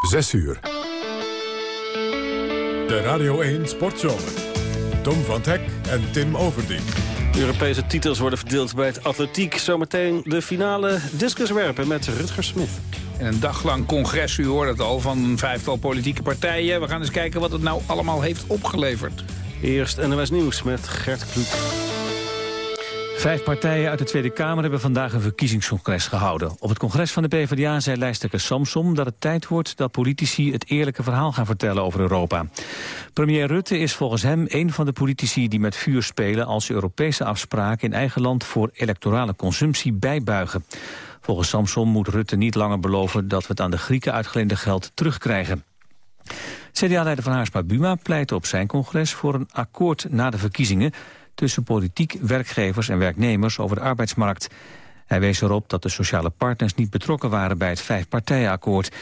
6 uur. De Radio 1 Sportzomer. Tom van Hek en Tim Overdien. De Europese titels worden verdeeld bij het atletiek. Zometeen de finale discuswerpen met Rutger Smit. En een dag lang congres, u hoort het al, van een vijftal politieke partijen. We gaan eens kijken wat het nou allemaal heeft opgeleverd. Eerst NOS Nieuws met Gert Kluk. Vijf partijen uit de Tweede Kamer hebben vandaag een verkiezingscongres gehouden. Op het congres van de PvdA zei lijsttrekker Samsom dat het tijd wordt dat politici het eerlijke verhaal gaan vertellen over Europa. Premier Rutte is volgens hem een van de politici die met vuur spelen als Europese afspraken in eigen land voor electorale consumptie bijbuigen. Volgens Samsom moet Rutte niet langer beloven dat we het aan de Grieken uitgeleende geld terugkrijgen. CDA-leider Van Haarsma Buma pleitte op zijn congres voor een akkoord na de verkiezingen tussen politiek, werkgevers en werknemers over de arbeidsmarkt. Hij wees erop dat de sociale partners niet betrokken waren bij het vijfpartijenakkoord.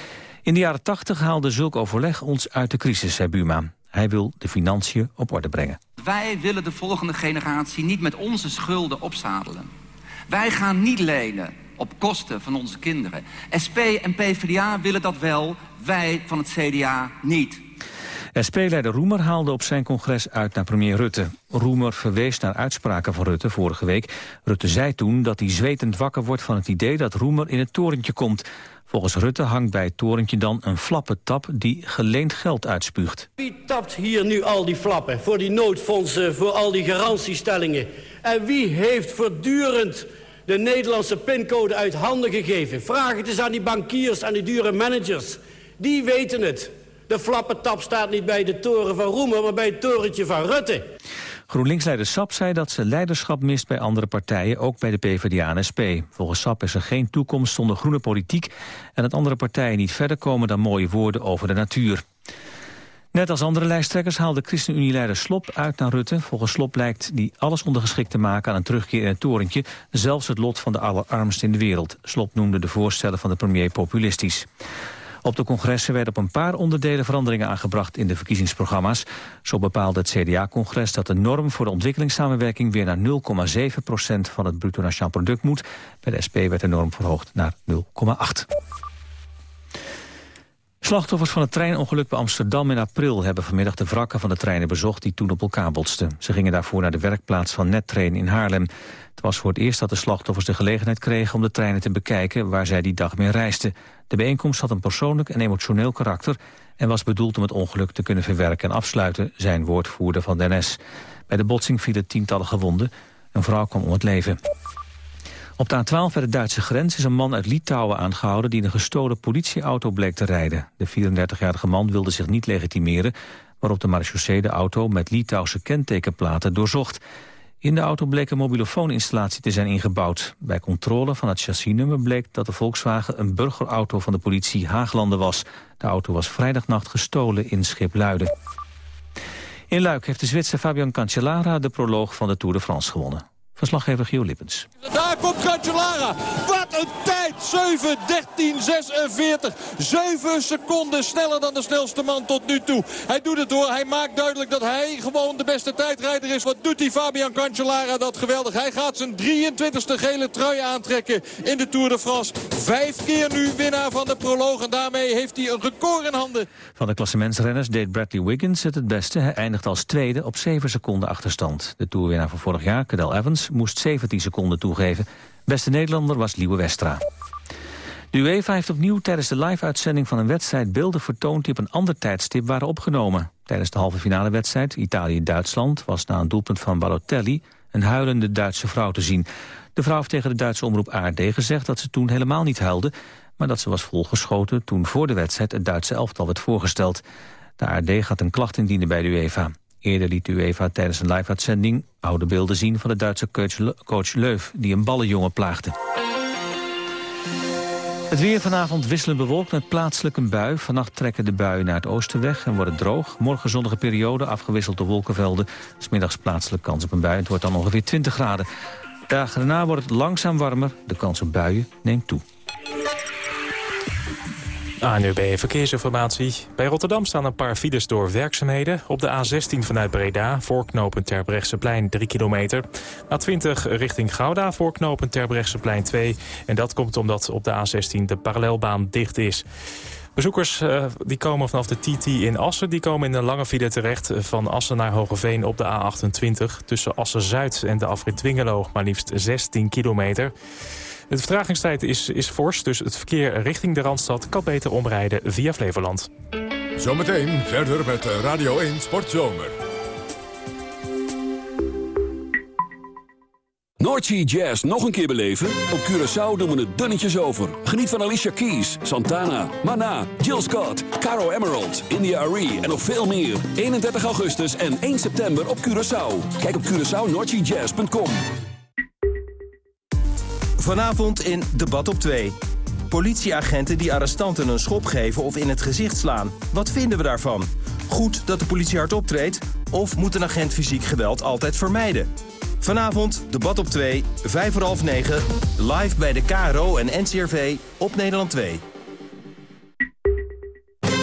In de jaren tachtig haalde zulk overleg ons uit de crisis, zei Buma. Hij wil de financiën op orde brengen. Wij willen de volgende generatie niet met onze schulden opzadelen. Wij gaan niet lenen op kosten van onze kinderen. SP en PvdA willen dat wel, wij van het CDA niet. SP-leider Roemer haalde op zijn congres uit naar premier Rutte. Roemer verwees naar uitspraken van Rutte vorige week. Rutte zei toen dat hij zwetend wakker wordt van het idee dat Roemer in het torentje komt. Volgens Rutte hangt bij het torentje dan een flappentap die geleend geld uitspuugt. Wie tapt hier nu al die flappen voor die noodfondsen, voor al die garantiestellingen? En wie heeft voortdurend de Nederlandse pincode uit handen gegeven? Vraag het eens aan die bankiers, aan die dure managers. Die weten het. De flappentap staat niet bij de toren van Roemer, maar bij het torentje van Rutte. GroenLinks-leider Sap zei dat ze leiderschap mist bij andere partijen, ook bij de PvdA en SP. Volgens Sap is er geen toekomst zonder groene politiek en dat andere partijen niet verder komen dan mooie woorden over de natuur. Net als andere lijsttrekkers haalde ChristenUnie-leider Slop uit naar Rutte. Volgens Slop lijkt die alles ondergeschikt te maken aan een terugkeer in het torentje, zelfs het lot van de allerarmsten in de wereld. Slop noemde de voorstellen van de premier populistisch. Op de congressen werden op een paar onderdelen veranderingen aangebracht in de verkiezingsprogramma's. Zo bepaalde het CDA-congres dat de norm voor de ontwikkelingssamenwerking weer naar 0,7 procent van het bruto nationaal product moet. Bij de SP werd de norm verhoogd naar 0,8. Slachtoffers van het treinongeluk bij Amsterdam in april... hebben vanmiddag de wrakken van de treinen bezocht die toen op elkaar botsten. Ze gingen daarvoor naar de werkplaats van Nettrain in Haarlem. Het was voor het eerst dat de slachtoffers de gelegenheid kregen... om de treinen te bekijken waar zij die dag mee reisden. De bijeenkomst had een persoonlijk en emotioneel karakter... en was bedoeld om het ongeluk te kunnen verwerken en afsluiten... zijn woordvoerder van de NS. Bij de botsing vielen tientallen gewonden. Een vrouw kwam om het leven. Op de A12 bij de Duitse grens is een man uit Litouwen aangehouden... die in een gestolen politieauto bleek te rijden. De 34-jarige man wilde zich niet legitimeren... waarop de marechaussee de auto met Litouwse kentekenplaten doorzocht. In de auto bleek een mobilofooninstallatie te zijn ingebouwd. Bij controle van het chassisnummer bleek dat de Volkswagen... een burgerauto van de politie Haaglanden was. De auto was vrijdagnacht gestolen in Schipluiden. In Luik heeft de Zwitser Fabian Cancellara de proloog van de Tour de France gewonnen. Verslaggever Gio Lippens. Daar komt Cancellara. Wat een tijd! 7, 13, 46. 7 seconden sneller dan de snelste man tot nu toe. Hij doet het door. Hij maakt duidelijk dat hij gewoon de beste tijdrijder is. Wat doet die Fabian Cancellara dat geweldig. Hij gaat zijn 23e gele trui aantrekken in de Tour de France. Vijf keer nu winnaar van de proloog. En daarmee heeft hij een record in handen. Van de klassementsrenners deed Bradley Wiggins het het beste. Hij eindigt als tweede op 7 seconden achterstand. De Tourwinnaar van vorig jaar, Cadel Evans, moest 17 seconden toegeven. Beste Nederlander was Liewe Westra. De UEFA heeft opnieuw tijdens de live-uitzending van een wedstrijd beelden vertoond die op een ander tijdstip waren opgenomen. Tijdens de halve finale wedstrijd Italië-Duitsland was na een doelpunt van Balotelli een huilende Duitse vrouw te zien. De vrouw heeft tegen de Duitse omroep ARD gezegd dat ze toen helemaal niet huilde, maar dat ze was volgeschoten toen voor de wedstrijd het Duitse elftal werd voorgesteld. De ARD gaat een klacht indienen bij de UEFA. Eerder liet UEFA tijdens een live-uitzending oude beelden zien van de Duitse coach Leuf, die een ballenjongen plaagde. Het weer vanavond wisselend bewolkt met plaatselijk een bui. Vannacht trekken de buien naar het oosten weg en wordt het droog. Morgen zonnige periode, afgewisseld door wolkenvelden. Smiddags plaatselijk kans op een bui. Het wordt dan ongeveer 20 graden. Dagen daarna wordt het langzaam warmer. De kans op buien neemt toe. ANUB Verkeersinformatie. Bij Rotterdam staan een paar files door werkzaamheden. Op de A16 vanuit Breda, voorknopend Terbrechtseplein 3 kilometer. A20 richting Gouda, voorknopend Terbrechtseplein 2. En dat komt omdat op de A16 de parallelbaan dicht is. Bezoekers uh, die komen vanaf de TT in Assen. Die komen in een lange file terecht van Assen naar Hogeveen op de A28. Tussen Assen-Zuid en de afrit Dwingelo maar liefst 16 kilometer. De vertragingstijd is, is fors, dus het verkeer richting de Randstad... kan beter omrijden via Flevoland. Zometeen verder met Radio 1 Sportzomer. Noordsea Jazz nog een keer beleven? Op Curaçao doen we het dunnetjes over. Geniet van Alicia Keys, Santana, Mana, Jill Scott, Caro Emerald, India Arie en nog veel meer. 31 augustus en 1 september op Curaçao. Kijk op CuraçaoNoordseaJazz.com Vanavond in Debat op 2. Politieagenten die arrestanten een schop geven of in het gezicht slaan. Wat vinden we daarvan? Goed dat de politie hard optreedt? Of moet een agent fysiek geweld altijd vermijden? Vanavond, debat op 2, 5 voor half 9, live bij de KRO en NCRV op Nederland 2.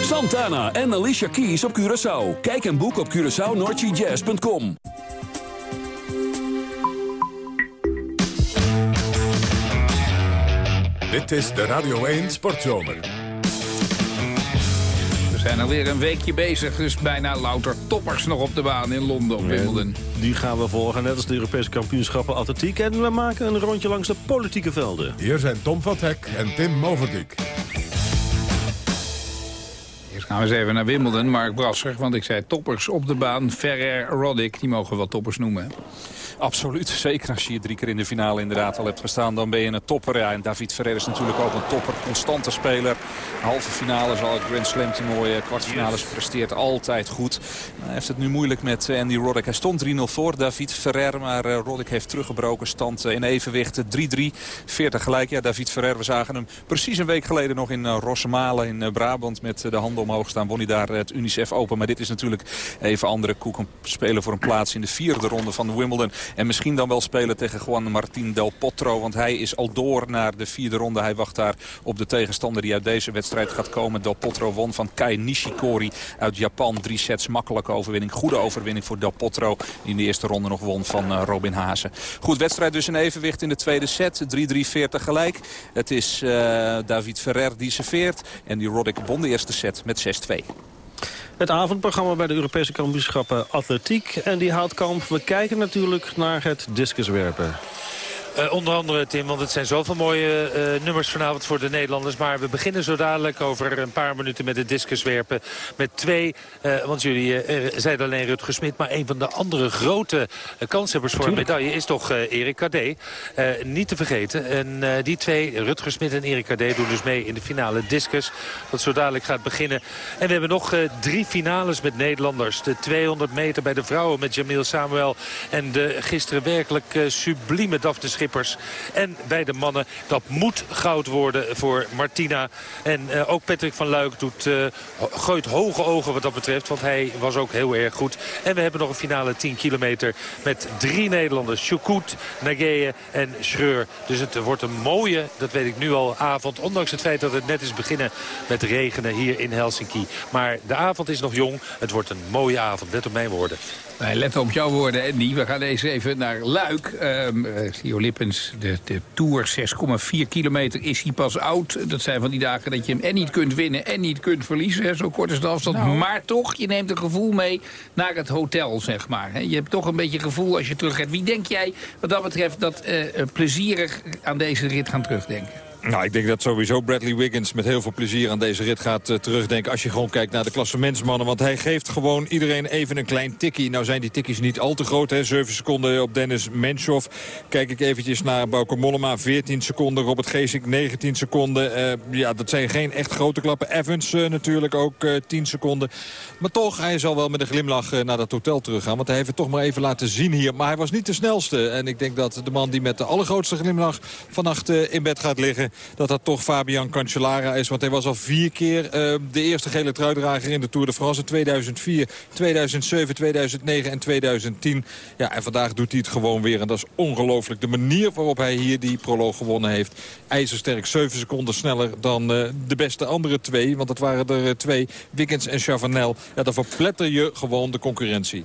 Santana en Alicia Keys op Curaçao. Kijk en boek op CuraçaoNordGJazz.com. Dit is de Radio 1 Sportzomer. We zijn alweer een weekje bezig, dus bijna louter toppers nog op de baan in Londen op Wimbledon. Die gaan we volgen, net als de Europese kampioenschappen atletiek. En we maken een rondje langs de politieke velden. Hier zijn Tom van Hek en Tim Moverdijk. Eerst gaan we eens even naar Wimbledon, Mark Brasser. Want ik zei toppers op de baan. Ferrer, Roddick, die mogen we wel toppers noemen. Absoluut. Zeker als je je drie keer in de finale inderdaad al hebt gestaan. Dan ben je een topper. Ja, en David Ferrer is natuurlijk ook een topper. Constante speler. Halve finales al Grand Slam toernooien. Kwartfinales presteert altijd goed. Hij heeft het nu moeilijk met eh, Andy Roddick. Hij stond 3-0 voor David Ferrer. Maar uh, Roddick heeft teruggebroken. Stand uh, in evenwicht 3-3. 40 gelijk. Ja, David Ferrer. We zagen hem precies een week geleden nog in Rosmalen in Brabant. Met de handen omhoog staan. Won hij daar het Unicef Open. Maar dit is natuurlijk even andere koek. Om spelen voor een plaats in de vierde ronde van de Wimbledon. En misschien dan wel spelen tegen Juan Martín Del Potro. Want hij is al door naar de vierde ronde. Hij wacht daar op de tegenstander die uit deze wedstrijd gaat komen. Del Potro won van Kai Nishikori uit Japan. Drie sets makkelijke overwinning. Goede overwinning voor Del Potro. Die in de eerste ronde nog won van uh, Robin Haase. Goed, wedstrijd dus in evenwicht in de tweede set. 3-3-40 gelijk. Het is uh, David Ferrer die serveert. En die Roddick won de eerste set met 6-2. Het avondprogramma bij de Europese kampioenschappen atletiek. En die haalt kamp. We kijken natuurlijk naar het discuswerpen. Uh, onder andere, Tim, want het zijn zoveel mooie uh, nummers vanavond voor de Nederlanders. Maar we beginnen zo dadelijk over een paar minuten met het discuswerpen. Met twee, uh, want jullie zeiden alleen Rutger Smit... maar een van de andere grote kanshebbers voor een medaille is toch Erik Kadé. niet te vergeten. En die twee, Rutger Smit en Erik Kadé, doen dus mee in de finale discus. Dat zo dadelijk gaat beginnen. En we hebben nog drie finales met Nederlanders. De 200 meter bij de vrouwen met Jamil Samuel. En de gisteren werkelijk sublieme Daphne Schip en bij de mannen, dat moet goud worden voor Martina. En uh, ook Patrick van Luik doet, uh, gooit hoge ogen wat dat betreft. Want hij was ook heel erg goed. En we hebben nog een finale 10 kilometer met drie Nederlanders. Choukout, Nageye en Schreur. Dus het wordt een mooie, dat weet ik nu al, avond. Ondanks het feit dat het net is beginnen met regenen hier in Helsinki. Maar de avond is nog jong. Het wordt een mooie avond. Let op mijn woorden. Letten op jouw woorden, Andy. We gaan eens even naar Luik. Um, Lippens, de, de Tour, 6,4 kilometer is hij pas oud. Dat zijn van die dagen dat je hem en niet kunt winnen en niet kunt verliezen. Hè. Zo kort is de afstand. Nou. Maar toch, je neemt een gevoel mee naar het hotel, zeg maar. Hè. Je hebt toch een beetje gevoel als je terug gaat. Wie denk jij wat dat betreft dat uh, plezierig aan deze rit gaan terugdenken? Nou, ik denk dat sowieso Bradley Wiggins met heel veel plezier aan deze rit gaat uh, terugdenken. Als je gewoon kijkt naar de klassementsmannen. Want hij geeft gewoon iedereen even een klein tikkie. Nou zijn die tikkies niet al te groot. Hè. 7 seconden op Dennis Menshoff. Kijk ik eventjes naar Bauke Mollema. 14 seconden. Robert Geesink 19 seconden. Uh, ja, dat zijn geen echt grote klappen. Evans uh, natuurlijk ook 10 seconden. Maar toch, hij zal wel met een glimlach naar dat hotel teruggaan. Want hij heeft het toch maar even laten zien hier. Maar hij was niet de snelste. En ik denk dat de man die met de allergrootste glimlach vannacht in bed gaat liggen dat dat toch Fabian Cancellara is. Want hij was al vier keer uh, de eerste gele truidrager in de Tour de France. In 2004, 2007, 2009 en 2010. Ja, en vandaag doet hij het gewoon weer. En dat is ongelooflijk. De manier waarop hij hier die proloog gewonnen heeft. IJzersterk, 7 seconden sneller dan uh, de beste andere twee. Want dat waren er uh, twee, Wiggins en Chavanel. Ja, dan verpletter je gewoon de concurrentie.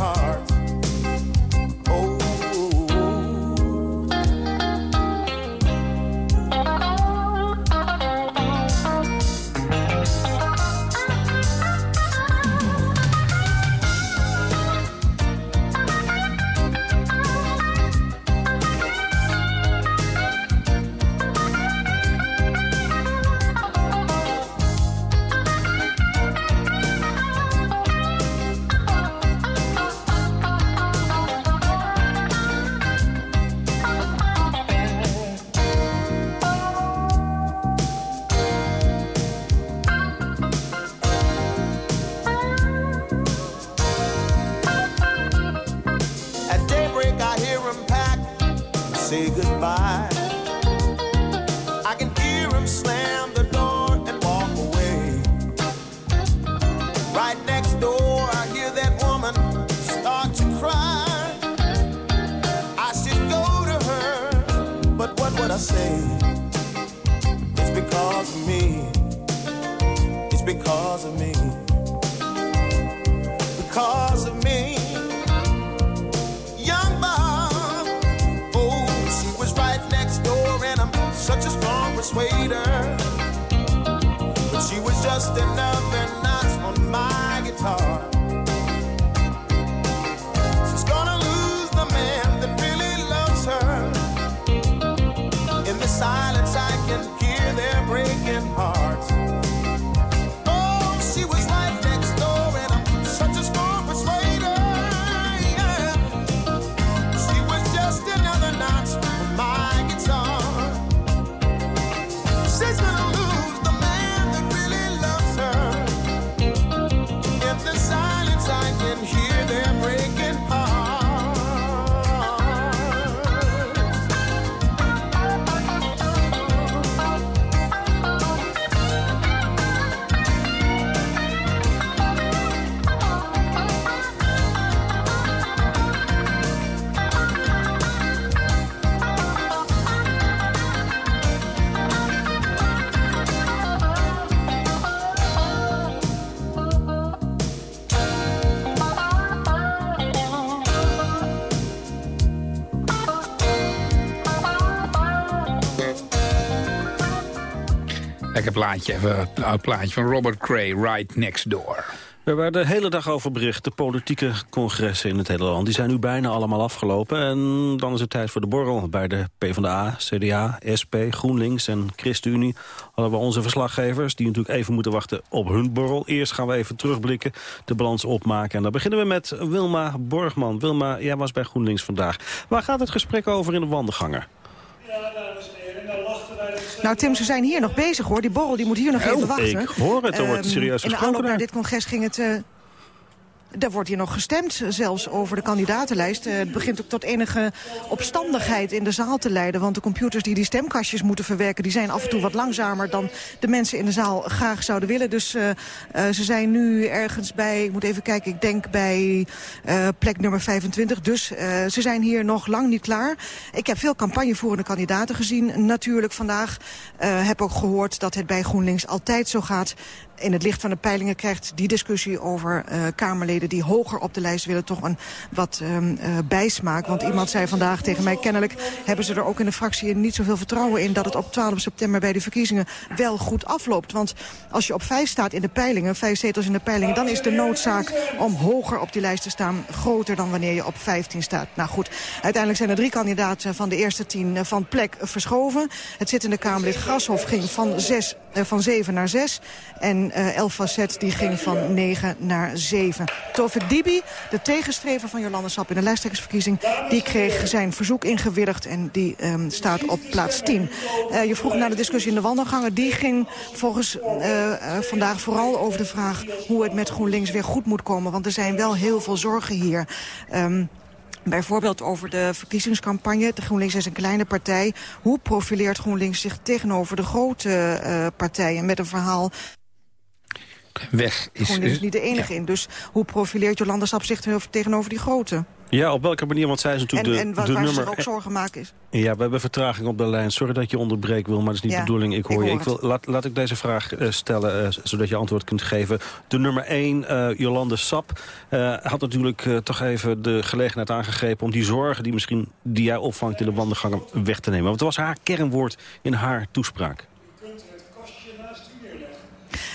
plaatje, een oud plaatje van Robert Cray, Right Next Door. We hebben er de hele dag over bericht. De politieke congressen in het hele land. Die zijn nu bijna allemaal afgelopen. En dan is het tijd voor de borrel. Bij de PvdA, CDA, SP, GroenLinks en ChristenUnie... hadden we onze verslaggevers die natuurlijk even moeten wachten op hun borrel. Eerst gaan we even terugblikken, de balans opmaken. En dan beginnen we met Wilma Borgman. Wilma, jij was bij GroenLinks vandaag. Waar gaat het gesprek over in de wandelganger? Nou Tim, ze zijn hier nog bezig hoor. Die borrel die moet hier nog Oh, even wachten. ik hoor het, er wordt Ehm, serieus In de gesproken aanloop naar daar. dit congres ging het... eh, Er wordt hier nog gestemd, zelfs over de kandidatenlijst. Eh, het begint ook tot enige opstandigheid in de zaal te leiden. Want de computers die die stemkastjes moeten verwerken... die zijn af en toe wat langzamer dan de mensen in de zaal graag zouden willen. Dus uh, uh, ze zijn nu ergens bij, ik moet even kijken... ik denk bij plek nummer 25. Dus ze zijn hier nog lang niet klaar. Ik heb veel campagnevoerende kandidaten gezien. Natuurlijk vandaag heb ook gehoord dat het bij GroenLinks altijd zo gaat in het licht van de peilingen krijgt die discussie over uh, Kamerleden die hoger op de lijst willen toch een wat um, uh, bijsmaak. Want iemand zei vandaag tegen mij, kennelijk hebben ze er ook in de fractie niet zoveel vertrouwen in dat het op 12 september bij de verkiezingen wel goed afloopt. Want als je op vijf staat in de peilingen, vijf zetels in de peilingen, dan is de noodzaak om hoger op die lijst te staan groter dan wanneer je op 15 staat. Nou goed, uiteindelijk zijn er drie kandidaten van de eerste tien van plek verschoven. Het zittende Kamerlid Grashof ging van, zes, uh, van zeven naar zes en uh, El Facet die ging van 9 naar 7. Tovik Dibi, de tegenstrever van Jolande Sap in de lijsttrekkersverkiezing... die kreeg zijn verzoek ingewilligd en die um, staat op plaats 10. Uh, je vroeg naar de discussie in de wandelgangen. Die ging volgens uh, uh, vandaag vooral over de vraag... hoe het met GroenLinks weer goed moet komen. Want er zijn wel heel veel zorgen hier. Um, Bijvoorbeeld over de verkiezingscampagne. De GroenLinks is een kleine partij. Hoe profileert GroenLinks zich tegenover de grote partijen... met een verhaal weg is... GroenLinks is niet de enige ja. in. Dus hoe profileert Jolanda Sap zich tegenover die grote? Ja, op welke manier? Want zij is natuurlijk en, de, en wat, de waar nummer... ze ook zorgen maken is. Ja, we hebben vertraging op de lijn. Sorry dat je onderbreek wil, maar dat is niet ja, de bedoeling. Ik hoor ik je. Ik wil, laat, laat ik deze vraag uh, stellen, uh, zodat je antwoord kunt geven. De nummer 1, uh, Jolande Sap, uh, had natuurlijk uh, toch even de gelegenheid aangegrepen... om die zorgen die misschien die jij opvangt in de wandelgangen weg te nemen. Want het was haar kernwoord in haar toespraak.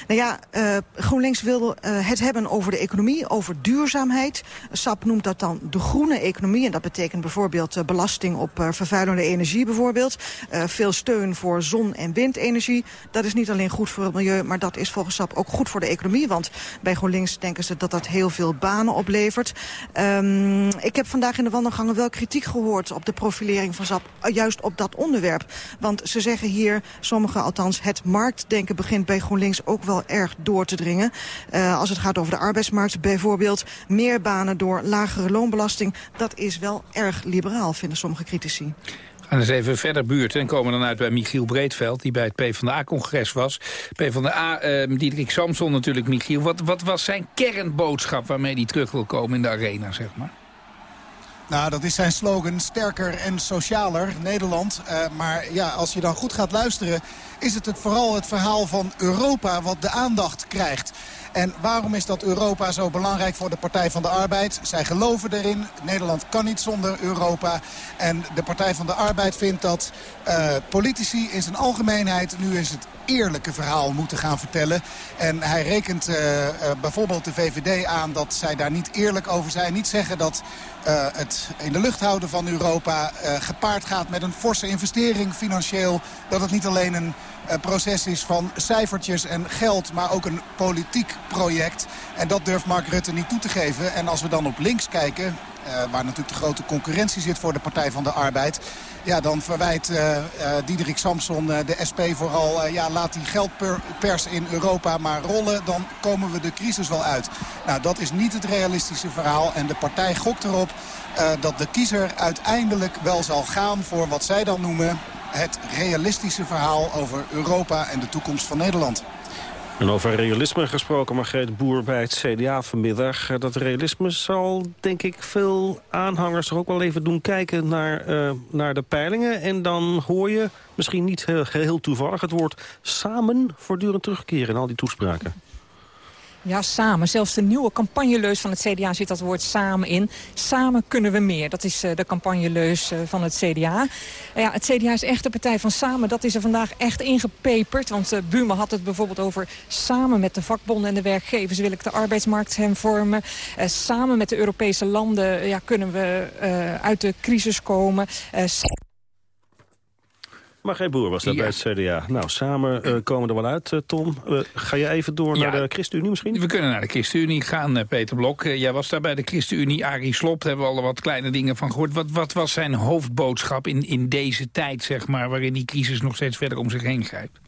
Nou ja, uh, GroenLinks wil uh, het hebben over de economie, over duurzaamheid. SAP noemt dat dan de groene economie. En dat betekent bijvoorbeeld uh, belasting op vervuilende energie bijvoorbeeld. Veel steun voor zon- en windenergie. Dat is niet alleen goed voor het milieu, maar dat is volgens SAP ook goed voor de economie. Want bij GroenLinks denken ze dat dat heel veel banen oplevert. Um, ik heb vandaag in de wandelgangen wel kritiek gehoord op de profilering van SAP. Juist op dat onderwerp. Want ze zeggen hier, sommigen althans, het marktdenken begint bij GroenLinks ook wel erg door te dringen. Uh, als het gaat over de arbeidsmarkt bijvoorbeeld. Meer banen door lagere loonbelasting. Dat is wel erg liberaal, vinden sommige critici. We eens even verder buurten en komen dan uit bij Michiel Breedveld... die bij het PvdA-congres was. PvdA, uh, Diederik Samson natuurlijk, Michiel. Wat, wat was zijn kernboodschap waarmee hij terug wil komen in de arena, zeg maar? Nou, dat is zijn slogan, sterker en socialer, Nederland. Uh, maar ja, als je dan goed gaat luisteren... is het, het vooral het verhaal van Europa wat de aandacht krijgt. En waarom is dat Europa zo belangrijk voor de Partij van de Arbeid? Zij geloven erin. Nederland kan niet zonder Europa. En de Partij van de Arbeid vindt dat uh, politici in zijn algemeenheid... nu eens het eerlijke verhaal moeten gaan vertellen. En hij rekent uh, bijvoorbeeld de VVD aan dat zij daar niet eerlijk over zijn. Niet zeggen dat uh, het in de lucht houden van Europa uh, gepaard gaat met een forse investering financieel. Dat het niet alleen een uh, proces is van cijfertjes en geld, maar ook een politiek project. En dat durft Mark Rutte niet toe te geven. En als we dan op links kijken, waar natuurlijk de grote concurrentie zit voor de Partij van de Arbeid... Ja, dan verwijt uh, uh, Diederik Samson uh, de SP vooral... Ja, laat die geldpers in Europa maar rollen, dan komen we de crisis wel uit. Nou, dat is niet het realistische verhaal. En de partij gokt erop dat de kiezer uiteindelijk wel zal gaan... voor wat zij dan noemen het realistische verhaal over Europa en de toekomst van Nederland. En over realisme gesproken, Margreet Boer bij het CDA vanmiddag. Dat realisme zal, denk ik, veel aanhangers er ook wel even doen kijken naar, uh, naar de peilingen. En dan hoor je, misschien niet heel, heel toevallig, het woord samen voortdurend terugkeren in al die toespraken. Ja, samen. Zelfs de nieuwe campagneleus van het CDA zit dat woord samen in. Samen kunnen we meer. Dat is uh, de campagneleus uh, van het CDA. Uh, ja, het CDA is echt de partij van samen. Dat is er vandaag echt ingepeperd. Want Buma had het bijvoorbeeld over... samen met de vakbonden en de werkgevers wil ik de arbeidsmarkt hervormen. Samen met de Europese landen ja, kunnen we uit de crisis komen. Uh, Margreet Boer was dat ja. bij het CDA. Nou, samen uh, komen er wel uit, uh, Tom. Uh, ga je even door ja, naar de ChristenUnie misschien? We kunnen naar de ChristenUnie gaan, Peter Blok. jij was daar bij de ChristenUnie. Arie Slob, daar hebben we al wat kleine dingen van gehoord. Wat, wat was zijn hoofdboodschap in, in deze tijd, zeg maar... waarin die crisis nog steeds verder om zich heen grijpt?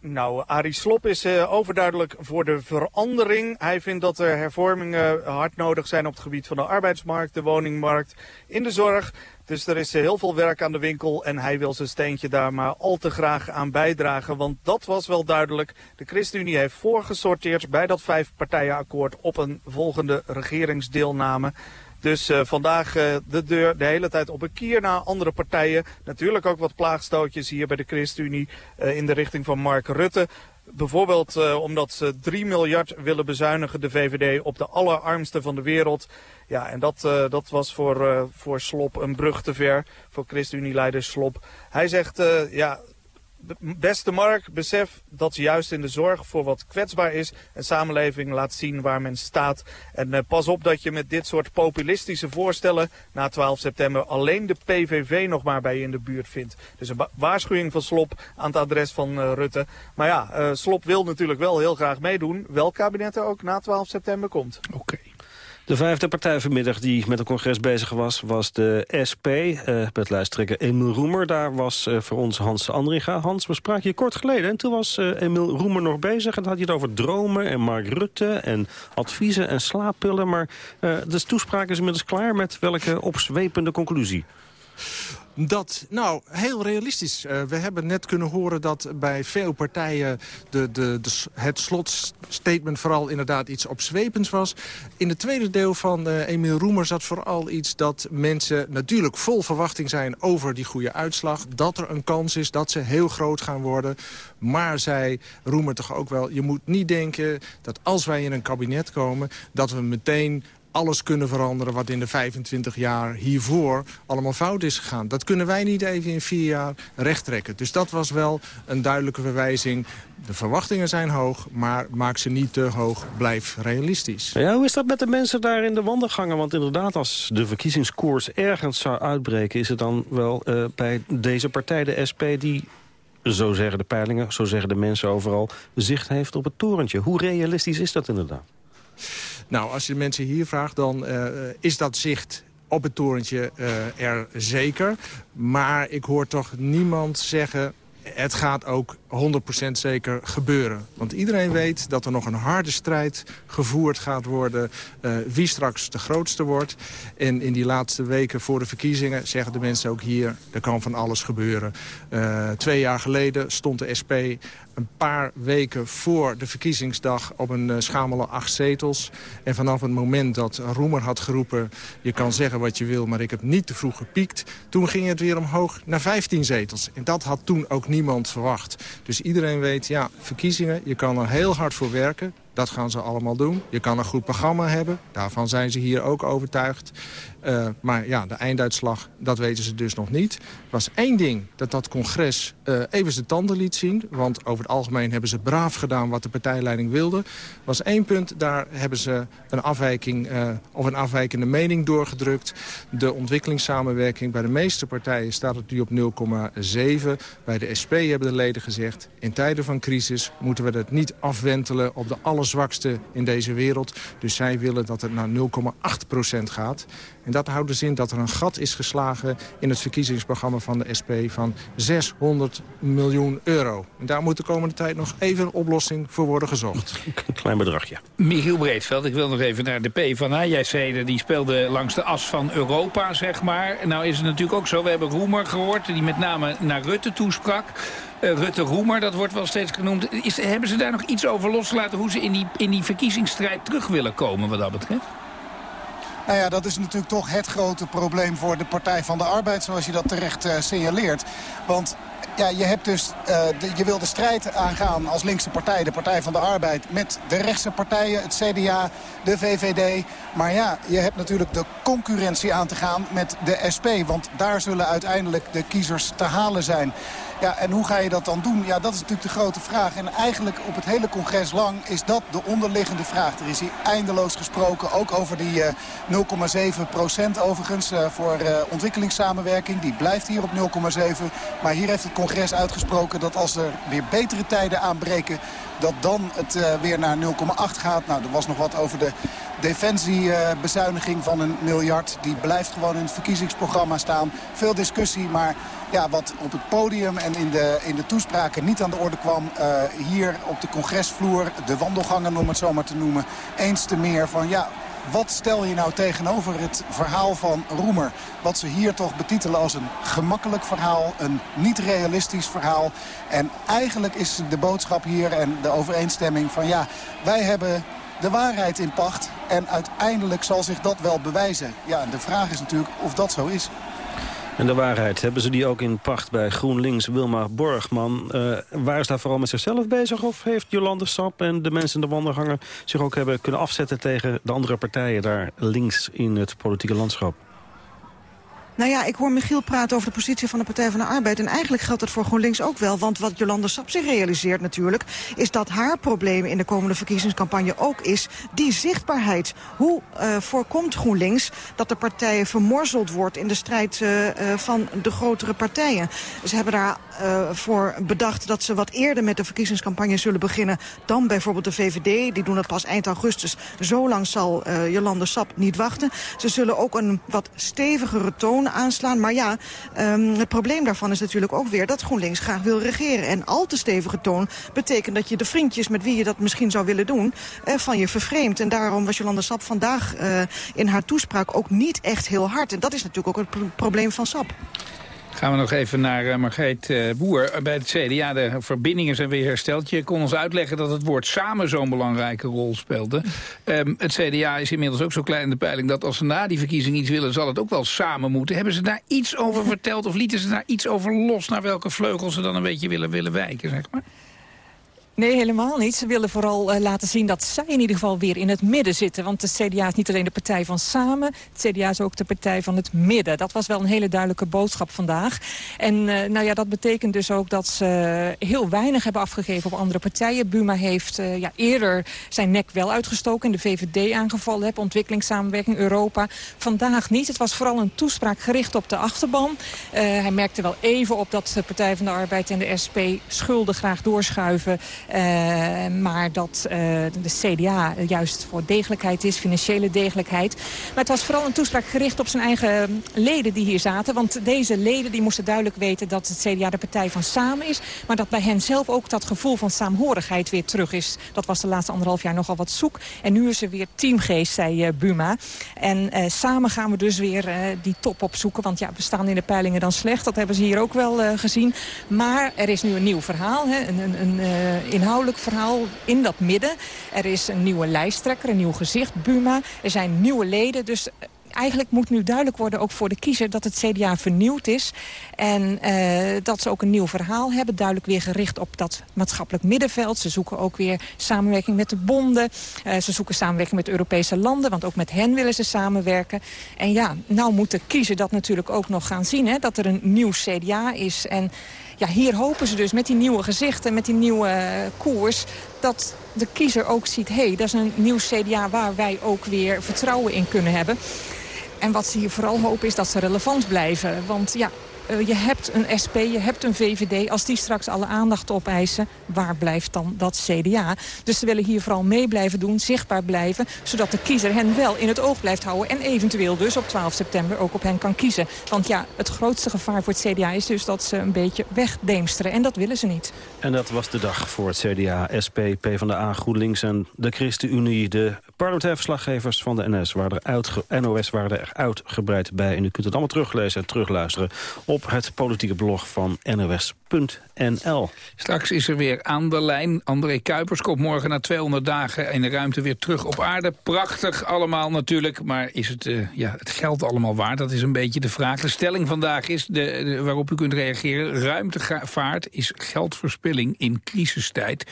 Nou, Arie Slop is uh, overduidelijk voor de verandering. Hij vindt dat er hervormingen hard nodig zijn op het gebied van de arbeidsmarkt, de woningmarkt, in de zorg. Dus er is heel veel werk aan de winkel en hij wil zijn steentje daar maar al te graag aan bijdragen. Want dat was wel duidelijk. De ChristenUnie heeft voorgesorteerd bij dat vijfpartijenakkoord op een volgende regeringsdeelname. Dus uh, vandaag uh, de deur de hele tijd op een kier naar andere partijen. Natuurlijk ook wat plaagstootjes hier bij de ChristenUnie uh, in de richting van Mark Rutte. Bijvoorbeeld omdat ze 3 miljard willen bezuinigen, de VVD, op de allerarmsten van de wereld. Ja, en dat, uh, dat was voor, uh, voor Slop een brug te ver, voor ChristenUnie-leider Slop. Hij zegt, ja, beste Mark, besef dat juist in de zorg voor wat kwetsbaar is... een samenleving laat zien waar men staat. En uh, pas op dat je met dit soort populistische voorstellen... na 12 september alleen de PVV nog maar bij je in de buurt vindt. Dus een waarschuwing van Slop aan het adres van uh, Rutte. Maar ja, uh, Slop wil natuurlijk wel heel graag meedoen. Welk kabinet er ook na 12 september komt. Oké. De vijfde partij vanmiddag die met het congres bezig was, was de SP. Uh, met lijsttrekker Emil Roemer. Daar was uh, voor ons Hans Andringa. Hans, we spraken je kort geleden. En toen was uh, Emil Roemer nog bezig. En had je het over dromen en Mark Rutte en adviezen en slaappillen. Maar de toespraak is inmiddels klaar met welke opzwepende conclusie? Dat, nou, heel realistisch. Uh, we hebben net kunnen horen dat bij veel partijen de, de, de, het slotstatement vooral inderdaad iets opzwepends was. In het tweede deel van uh, Emiel Roemer zat vooral iets dat mensen natuurlijk vol verwachting zijn over die goede uitslag. Dat er een kans is dat ze heel groot gaan worden. Maar zei Roemer toch ook wel, je moet niet denken dat als wij in een kabinet komen, dat we meteen alles kunnen veranderen wat in de 25 jaar hiervoor allemaal fout is gegaan. Dat kunnen wij niet even in vier jaar rechttrekken. Dus dat was wel een duidelijke verwijzing. De verwachtingen zijn hoog, maar maak ze niet te hoog. Blijf realistisch. Ja, hoe is dat met de mensen daar in de wandelgangen? Want inderdaad, als de verkiezingskoers ergens zou uitbreken... is het dan wel uh, bij deze partij, de SP, die zo zeggen de peilingen, zo zeggen de mensen overal... zicht heeft op het torentje. Hoe realistisch is dat inderdaad? Nou, als je de mensen hier vraagt, dan uh, is dat zicht op het torentje uh, er zeker. Maar ik hoor toch niemand zeggen het gaat ook 100% zeker gebeuren. Want iedereen weet dat er nog een harde strijd gevoerd gaat worden... Uh, wie straks de grootste wordt. En in die laatste weken voor de verkiezingen zeggen de mensen ook hier... er kan van alles gebeuren. Twee jaar geleden stond de SP een paar weken voor de verkiezingsdag op een uh, schamele acht zetels. En vanaf het moment dat Roemer had geroepen... je kan zeggen wat je wil, maar ik heb niet te vroeg gepiekt... toen ging het weer omhoog naar 15 zetels. En dat had toen ook niemand verwacht. Dus iedereen weet, ja, verkiezingen, je kan er heel hard voor werken. Dat gaan ze allemaal doen. Je kan een goed programma hebben. Daarvan zijn ze hier ook overtuigd. Uh, maar ja, de einduitslag, dat weten ze dus nog niet. Was één ding dat dat congres uh, even zijn tanden liet zien. Want over het algemeen hebben ze braaf gedaan wat de partijleiding wilde. Was één punt, daar hebben ze een afwijking uh, of een afwijkende mening doorgedrukt. De ontwikkelingssamenwerking bij de meeste partijen staat het nu op 0,7. Bij de SP hebben de leden gezegd... in tijden van crisis moeten we dat niet afwentelen op de allerzwakste in deze wereld. Dus zij willen dat het naar 0,8% gaat. En dat houdt dus in dat er een gat is geslagen in het verkiezingsprogramma van de SP van 600 miljoen euro. En daar moet de komende tijd nog even een oplossing voor worden gezocht. Een klein bedragje. Michiel Breedveld, ik wil nog even naar de P van A. Jij zei, die speelde langs de as van Europa, zeg maar. Nou is het natuurlijk ook zo, we hebben Roemer gehoord... die met name naar Rutte toesprak. Uh, Rutte Roemer, dat wordt wel steeds genoemd. Is, hebben ze daar nog iets over losgelaten... hoe ze in die, in die verkiezingsstrijd terug willen komen wat dat betreft? Nou ja, dat is natuurlijk toch het grote probleem voor de Partij van de Arbeid... zoals je dat terecht uh, signaleert. Want ja, je, hebt dus, uh, de, je wil de strijd aangaan als linkse partij, de Partij van de Arbeid... met de rechtse partijen, het CDA, de VVD. Maar ja, je hebt natuurlijk de concurrentie aan te gaan met de SP. Want daar zullen uiteindelijk de kiezers te halen zijn. Ja, en hoe ga je dat dan doen? Ja, dat is natuurlijk de grote vraag. En eigenlijk op het hele congres lang is dat de onderliggende vraag. Er is hier eindeloos gesproken, ook over die uh, 0,7 procent overigens... Uh, voor uh, ontwikkelingssamenwerking. Die blijft hier op 0,7. Maar hier heeft het congres uitgesproken dat als er weer betere tijden aanbreken dat dan het eh, weer naar 0,8 gaat. Nou, er was nog wat over de defensiebezuiniging van een miljard. Die blijft gewoon in het verkiezingsprogramma staan. Veel discussie, maar ja, wat op het podium en in de, in de toespraken niet aan de orde kwam... Uh, hier op de congresvloer, de wandelgangen om het zo maar te noemen... eens te meer van ja, wat stel je nou tegenover het verhaal van Roemer? Wat ze hier toch betitelen als een gemakkelijk verhaal, een niet realistisch verhaal. En eigenlijk is de boodschap hier en de overeenstemming van ja, wij hebben de waarheid in pacht. En uiteindelijk zal zich dat wel bewijzen. Ja, de vraag is natuurlijk of dat zo is. En de waarheid, hebben ze die ook in pacht bij GroenLinks Wilma Borgman? Uh, waar is daar vooral met zichzelf bezig? Of heeft Jolande Sap en de mensen in de wandelgangen... zich ook hebben kunnen afzetten tegen de andere partijen... daar links in het politieke landschap? Nou ja, ik hoor Michiel praten over de positie van de Partij van de Arbeid. En eigenlijk geldt dat voor GroenLinks ook wel. Want wat Jolande Sap zich realiseert natuurlijk... is dat haar probleem in de komende verkiezingscampagne ook is... die zichtbaarheid. Hoe uh, voorkomt GroenLinks dat de partij vermorzeld wordt... in de strijd uh, uh, van de grotere partijen? Ze hebben daar uh, voor bedacht dat ze wat eerder met de verkiezingscampagne zullen beginnen... dan bijvoorbeeld de VVD. Die doen dat pas eind augustus. Zo lang zal Jolande Sap niet wachten. Ze zullen ook een wat stevigere toon aanslaan. Maar ja, um, het probleem daarvan is natuurlijk ook weer dat GroenLinks graag wil regeren. En al te stevige toon betekent dat je de vriendjes met wie je dat misschien zou willen doen... Uh, van je vervreemdt. En daarom was Jolande Sap vandaag uh, in haar toespraak ook niet echt heel hard. En dat is natuurlijk ook het pro probleem van Sap. Gaan we nog even naar uh, Margreet uh, Boer bij het CDA. De verbindingen zijn weer hersteld. Je kon ons uitleggen dat het woord samen zo'n belangrijke rol speelde. Um, het CDA is inmiddels ook zo klein in de peiling... dat als ze na die verkiezing iets willen, zal het ook wel samen moeten. Hebben ze daar iets over verteld of lieten ze daar iets over los... naar welke vleugels ze dan een beetje willen, willen wijken, zeg maar? Nee, helemaal niet. Ze willen vooral uh, laten zien dat zij in ieder geval weer in het midden zitten. Want de CDA is niet alleen de partij van samen. Het CDA is ook de partij van het midden. Dat was wel een hele duidelijke boodschap vandaag. En uh, nou ja, dat betekent dus ook dat ze heel weinig hebben afgegeven op andere partijen. Buma heeft uh, ja, eerder zijn nek wel uitgestoken en de VVD aangevallen. Heb, ontwikkelingssamenwerking, Europa. Vandaag niet. Het was vooral een toespraak gericht op de achterban. hij merkte wel even op dat de Partij van de Arbeid en de SP schulden graag doorschuiven... Uh, maar dat uh, de CDA juist voor degelijkheid is, financiële degelijkheid. Maar het was vooral een toespraak gericht op zijn eigen leden die hier zaten. Want deze leden die moesten duidelijk weten dat het CDA de partij van samen is. Maar dat bij hen zelf ook dat gevoel van saamhorigheid weer terug is. Dat was de laatste anderhalf jaar nogal wat zoek. En nu is er weer teamgeest, zei uh, Buma. En samen gaan we dus weer die top opzoeken. Want ja, we staan in de peilingen dan slecht. Dat hebben ze hier ook wel gezien. Maar er is nu een nieuw verhaal. Hè? Een, een, een inhoudelijk verhaal in dat midden. Er is een nieuwe lijsttrekker, een nieuw gezicht, Buma. Er zijn nieuwe leden, dus eigenlijk moet nu duidelijk worden, ook voor de kiezer... dat het CDA vernieuwd is. En uh, dat ze ook een nieuw verhaal hebben. Duidelijk weer gericht op dat maatschappelijk middenveld. Ze zoeken ook weer samenwerking met de bonden. Uh, ze zoeken samenwerking met Europese landen. Want ook met hen willen ze samenwerken. En ja, nou moet de kiezer dat natuurlijk ook nog gaan zien. Hè, dat er een nieuw CDA is. En ja, hier hopen ze dus met die nieuwe gezichten, met die nieuwe uh, koers... dat de kiezer ook ziet, hé, hey, dat is een nieuw CDA waar wij ook weer vertrouwen in kunnen hebben. En wat ze hier vooral hopen is dat ze relevant blijven. Want ja, uh, je hebt een SP, je hebt een VVD. Als die straks alle aandacht opeisen, waar blijft dan dat CDA? Dus ze willen hier vooral mee blijven doen, zichtbaar blijven... zodat de kiezer hen wel in het oog blijft houden... en eventueel dus op 12 september ook op hen kan kiezen. Want ja, het grootste gevaar voor het CDA is dus dat ze een beetje wegdeemsteren. En dat willen ze niet. En dat was de dag voor het CDA, SP, PvdA, GroenLinks en de ChristenUnie. De parlementaire verslaggevers van de NS NOS waren er uitgebreid bij. En u kunt het allemaal teruglezen en terugluisteren op het politieke blog van nos.nl. Straks is er weer aan de lijn. André Kuipers komt morgen na 200 dagen in de ruimte weer terug op aarde. Prachtig allemaal natuurlijk, maar is het, uh, ja, het geld allemaal waard? Dat is een beetje de vraag. De stelling vandaag is, de, waarop u kunt reageren... ruimtevaart is geldverspilling in crisistijd.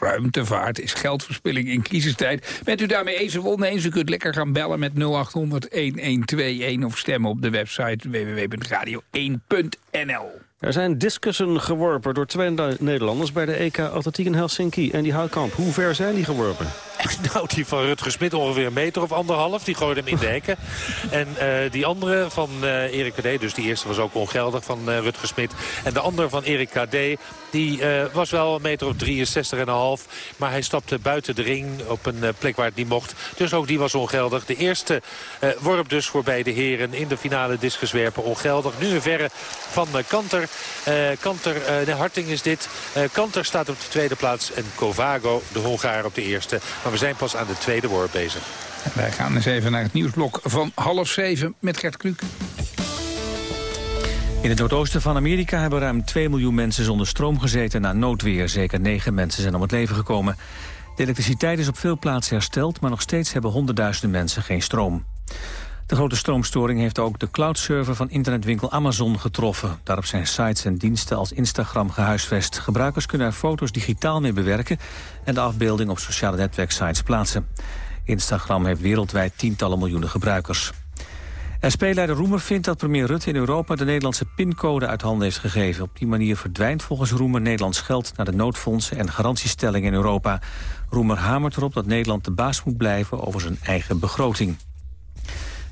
Ruimtevaart is geldverspilling in crisistijd. Bent u daarmee eens of oneens? U kunt lekker gaan bellen met 0800-1121 of stemmen op de website www.radio1.nl. Er zijn discussen geworpen door twee Nederlanders bij de EK Atletiek in Helsinki. En die Houtkamp, hoe ver zijn die geworpen? Nou, die van Rutger Smit ongeveer een meter of anderhalf. Die gooide hem in de hekken. En uh, die andere van uh, Erik KD, dus die eerste was ook ongeldig van uh, Rutger Smit. En de andere van Erik KD, die was wel een meter of 63 en een half. Maar hij stapte buiten de ring op een plek waar het niet mocht. Dus ook die was ongeldig. De eerste worp dus voor beide heren in de finale discuswerpen ongeldig. Nu een verre van Kanter. Kanter, de Harting is dit. Kanter staat op de tweede plaats en Kovago, de Hongaar, op de eerste. Maar we zijn pas aan de tweede worp bezig. Wij gaan eens even naar het nieuwsblok van half zeven met Gert Kluk. In het noordoosten van Amerika hebben ruim 2 miljoen mensen zonder stroom gezeten na noodweer. Zeker 9 mensen zijn om het leven gekomen. De elektriciteit is op veel plaatsen hersteld, maar nog steeds hebben honderdduizenden mensen geen stroom. De grote stroomstoring heeft ook de cloudserver van internetwinkel Amazon getroffen. Daarop zijn sites en diensten als Instagram gehuisvest. Gebruikers kunnen er foto's digitaal mee bewerken en de afbeelding op sociale netwerksites plaatsen. Instagram heeft wereldwijd tientallen miljoenen gebruikers. SP-leider Roemer vindt dat premier Rutte in Europa de Nederlandse pincode uit handen heeft gegeven. Op die manier verdwijnt volgens Roemer Nederlands geld naar de noodfondsen en garantiestellingen in Europa. Roemer hamert erop dat Nederland de baas moet blijven over zijn eigen begroting.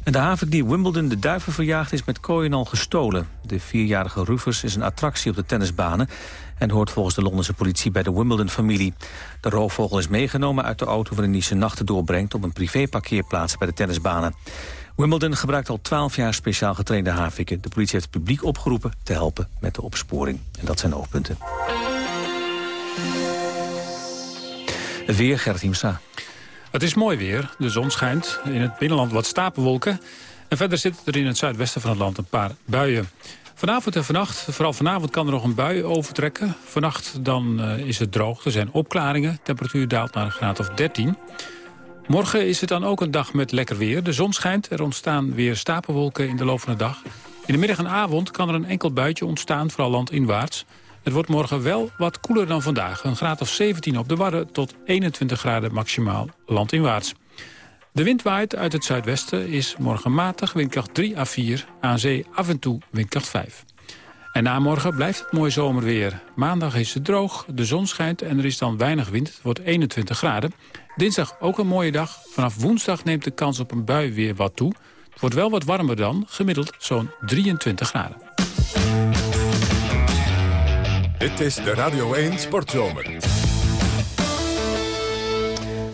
En de haven die Wimbledon de duiven verjaagd is met kooien al gestolen. De vierjarige Rufus is een attractie op de tennisbanen... en hoort volgens de Londense politie bij de Wimbledon-familie. De roofvogel is meegenomen uit de auto waarin hij zijn nachten doorbrengt... op een privéparkeerplaats bij de tennisbanen. Wimbledon gebruikt al 12 jaar speciaal getrainde haviken. De politie heeft het publiek opgeroepen te helpen met de opsporing. En dat zijn de. Het weer, Gerrit Hiemstra. Het is mooi weer. De zon schijnt. In het binnenland wat stapelwolken. En verder zitten er in het zuidwesten van het land een paar buien. Vanavond en vannacht, vooral vanavond kan er nog een bui overtrekken. Vannacht dan uh, is het droog, er zijn opklaringen. Temperatuur daalt naar een graad of 13. Morgen is het dan ook een dag met lekker weer. De zon schijnt, er ontstaan weer stapelwolken in de loop van de dag. In de middag en avond kan er een enkel buitje ontstaan, vooral landinwaarts. Het wordt morgen wel wat koeler dan vandaag. Een graad of 17 op de Wadden tot 21 graden maximaal landinwaarts. De wind waait uit het zuidwesten, is morgen matig, windkracht 3 à 4. Aan zee af en toe windkracht 5. En na morgen blijft het mooi zomerweer. Maandag is het droog, de zon schijnt en er is dan weinig wind. Het wordt 21 graden. Dinsdag ook een mooie dag. Vanaf woensdag neemt de kans op een bui weer wat toe. Het wordt wel wat warmer dan, gemiddeld zo'n 23 graden. Dit is de Radio 1 Sportzomer.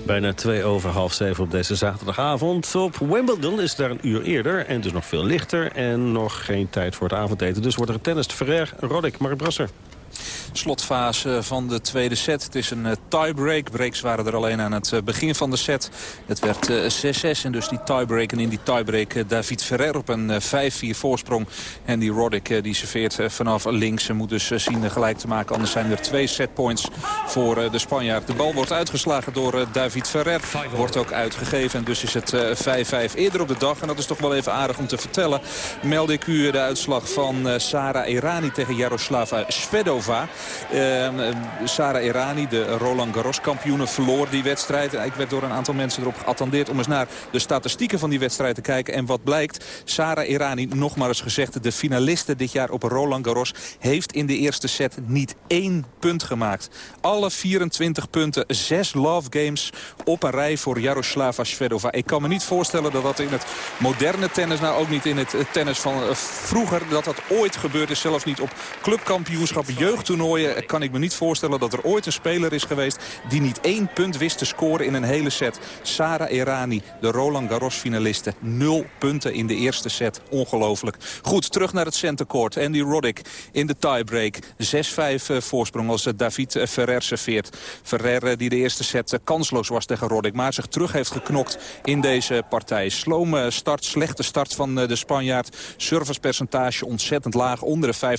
Bijna twee over half zeven op deze zaterdagavond. Op Wimbledon is daar een uur eerder en dus nog veel lichter. En nog geen tijd voor het avondeten. Dus wordt er getennist. Ferrer, Roddick, Mark Brasser slotfase van de tweede set. Het is een eh, tiebreak. Breaks waren er alleen aan het eh, begin van de set. Het werd 6-6 eh, en dus die tiebreak. En in die tiebreak David Ferrer op een 5-4 voorsprong. En die Roddick die serveert vanaf links. En moet dus zien gelijk te maken. Anders zijn er twee setpoints voor de Spanjaard. De bal wordt uitgeslagen door David Ferrer. Wordt ook uitgegeven. En dus is het 5-5 eerder op de dag. En dat is toch wel even aardig om te vertellen. Meld ik u de uitslag van Sarah Irani tegen Jaroslava Svedova. Uh, Sarah Irani, de Roland Garros kampioene, verloor die wedstrijd. Ik werd door een aantal mensen erop geattendeerd om eens naar de statistieken van die wedstrijd te kijken. En wat blijkt, Sarah Irani, nog maar eens gezegd, de finaliste dit jaar op Roland Garros, heeft in de eerste set niet één punt gemaakt. Alle 24 punten, zes love games op een rij voor Jaroslava Svedova. Ik kan me niet voorstellen dat dat in het moderne tennis, nou ook niet in het tennis van eh, vroeger, dat dat ooit gebeurd is. Zelfs niet op clubkampioenschappen, kan ik me niet voorstellen dat er ooit een speler is geweest... die niet één punt wist te scoren in een hele set. Sarah Errani, de Roland Garros finaliste. Nul punten in de eerste set. Ongelooflijk. Goed, terug naar het centercourt. Andy Roddick in de tiebreak. 6-5 eh, voorsprong als eh, David eh, Ferrer serveert. Ferrer die de eerste set kansloos was tegen Roddick... maar zich terug heeft geknokt in deze partij. Slome start, slechte start van de Spanjaard. Servicepercentage ontzettend laag, onder de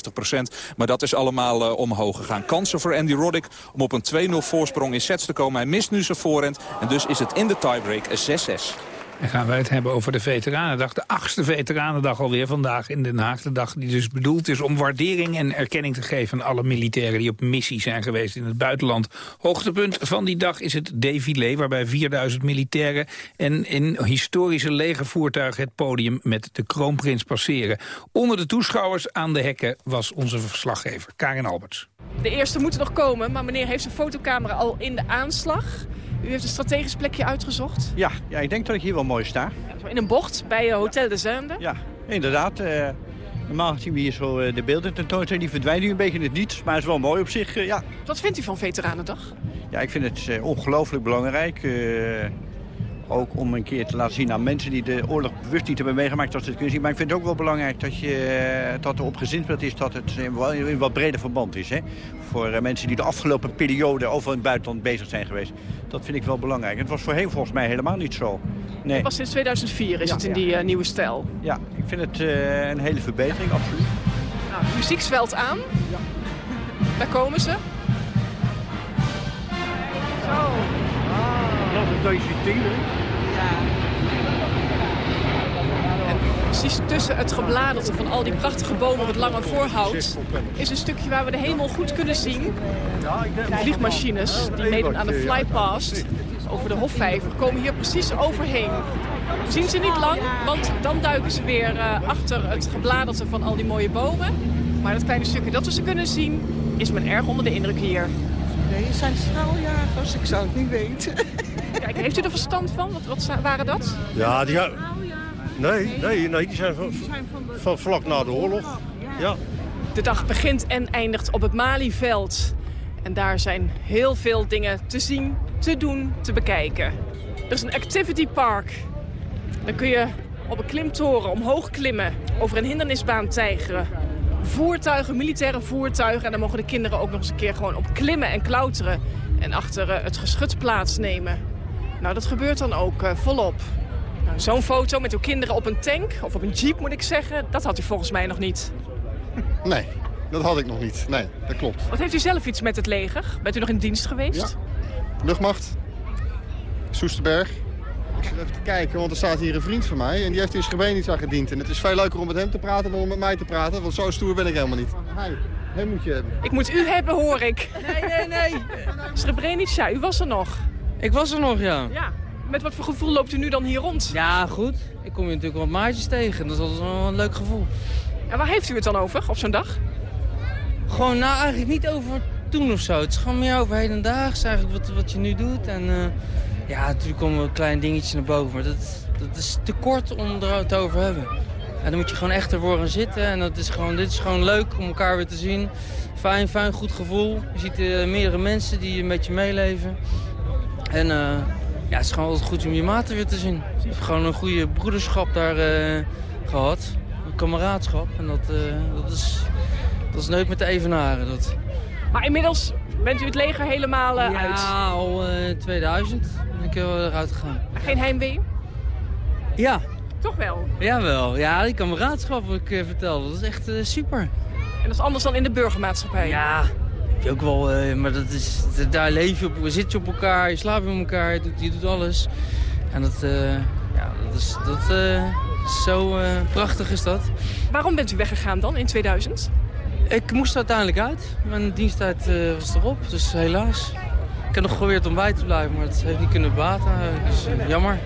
50% Maar dat is allemaal omhoog gegaan. Kansen voor Andy Roddick om op een 2-0 voorsprong in sets te komen. Hij mist nu zijn voorhand en dus is het in de tiebreak 6-6. En gaan wij het hebben over de Veteranendag. De achtste Veteranendag alweer vandaag in Den Haag. De dag die dus bedoeld is om waardering en erkenning te geven... aan alle militairen die op missie zijn geweest in het buitenland. Hoogtepunt van die dag is het défilé... waarbij 4000 militairen en in historische legervoertuigen... het podium met de kroonprins passeren. Onder de toeschouwers aan de hekken was onze verslaggever Karin Alberts. De eerste moeten nog komen, maar meneer heeft zijn fotocamera al in de aanslag... U heeft een strategisch plekje uitgezocht. Ja, ja, ik denk dat ik hier wel mooi sta. In een bocht bij eh, Hotel de Zende. Ja, inderdaad. eh, normaal zien we hier zo eh, de beelden tentoonstelling. Die verdwijnen nu een beetje in het niets, maar het is wel mooi op zich. ja. Wat vindt u van Veteranendag? ja, ik vind het ongelooflijk belangrijk. Ook om een keer te laten zien aan mensen die de oorlog bewust niet hebben meegemaakt... dat ze het kunnen zien. Maar ik vind het ook wel belangrijk dat, je, eh, dat er op gezinsbeeld is... dat het in in wat breder verband is. Hè? Voor eh, mensen die de afgelopen periode overal in het buitenland bezig zijn geweest. Dat vind ik wel belangrijk. Het was voorheen volgens mij helemaal niet zo. Nee. Pas sinds 2004 is Ja, het in ja. die eh, nieuwe stijl. Ja, ik vind het een hele verbetering, absoluut. Nou, de muziek zwelt aan. Daar komen ze. Zo. Deze En precies tussen het gebladerte van al die prachtige bomen op het lange voorhout... is een stukje waar we de hemel goed kunnen zien. De vliegmachines die meedoen aan de flypast over de Hofvijver komen hier precies overheen. We zien ze niet lang, want dan duiken ze weer eh, achter het gebladerte van al die mooie bomen. Maar dat kleine stukje dat we ze kunnen zien, is men erg onder de indruk hier. Nee, het zijn straaljagers. Ik zou het niet weten. Kijk, heeft u er verstand van? Wat, wat waren dat? Ja, die, nee, nee, nee, die zijn van, van vlak na de oorlog. Ja. De dag begint en eindigt op het Malieveld. En daar zijn heel veel dingen te zien, te doen, te bekijken. Er is een activity park. Dan kun je op een klimtoren omhoog klimmen, over een hindernisbaan tijgeren. Voertuigen, militaire voertuigen. En dan mogen de kinderen ook nog eens een keer gewoon op klimmen en klauteren. En achter eh, het geschut plaatsnemen. Nou, dat gebeurt dan ook eh, volop. Nou, Zo'n foto met uw kinderen op een tank, of op een jeep moet ik zeggen, dat had u volgens mij nog niet. Nee, dat had ik nog niet. Nee, dat klopt. Wat heeft u zelf iets met het leger? Bent u nog in dienst geweest? Luchtmacht, Soesterberg. Ik zit even te kijken, want er staat hier een vriend van mij... en die heeft in Srebrenica gediend. En het is veel leuker om met hem te praten dan om met mij te praten... want zo stoer ben ik helemaal niet. Hij, hem moet je hebben. Ik moet u hebben, hoor ik. Nee, nee, nee. Srebrenica, u was er nog. Ik was er nog, ja. Ja. Met wat voor gevoel loopt u nu dan hier rond? Ja, goed. Ik kom je natuurlijk wat maatjes tegen. Dat is altijd wel een leuk gevoel. En waar heeft u het dan over op zo'n dag? Gewoon, nou eigenlijk niet over toen of zo. Het is gewoon meer over hedendaags eigenlijk wat, wat je nu doet. En eh, ja, natuurlijk komen een klein dingetje naar boven. Maar dat, dat is te kort om er het over te hebben. En dan moet je gewoon echt ervoor gaan zitten. En dat is gewoon, dit is gewoon leuk om elkaar weer te zien. Fijn, fijn, goed gevoel. Je ziet eh, meerdere mensen die met je meeleven. En eh, ja, het is gewoon altijd goed om je maten weer te zien. Je hebt gewoon een goede broederschap daar eh, gehad. Een kameraadschap. En dat, dat, is, dat is nooit met de evenaren. Dat. Maar inmiddels bent u het leger helemaal uit. Ja, al eh 2000 ik er eruit gegaan. Geen heimwee? Ja. Toch wel? Jawel. Ja, die kameraadschap wat ik eh, vertelde, dat is echt eh, super. En dat is anders dan in de burgermaatschappij? Ja. Heb je ook wel, eh, maar dat is, daar leef je op, zit je op elkaar, je slaapt met elkaar, je doet, je doet alles. En dat, ja, dat is dat, zo prachtig is dat. Waarom bent u weggegaan dan in 2000? Ik moest uiteindelijk uit. Mijn diensttijd was erop, dus helaas. Ik heb nog geprobeerd om bij te blijven, maar het heeft niet kunnen baten. Dus eh, jammer.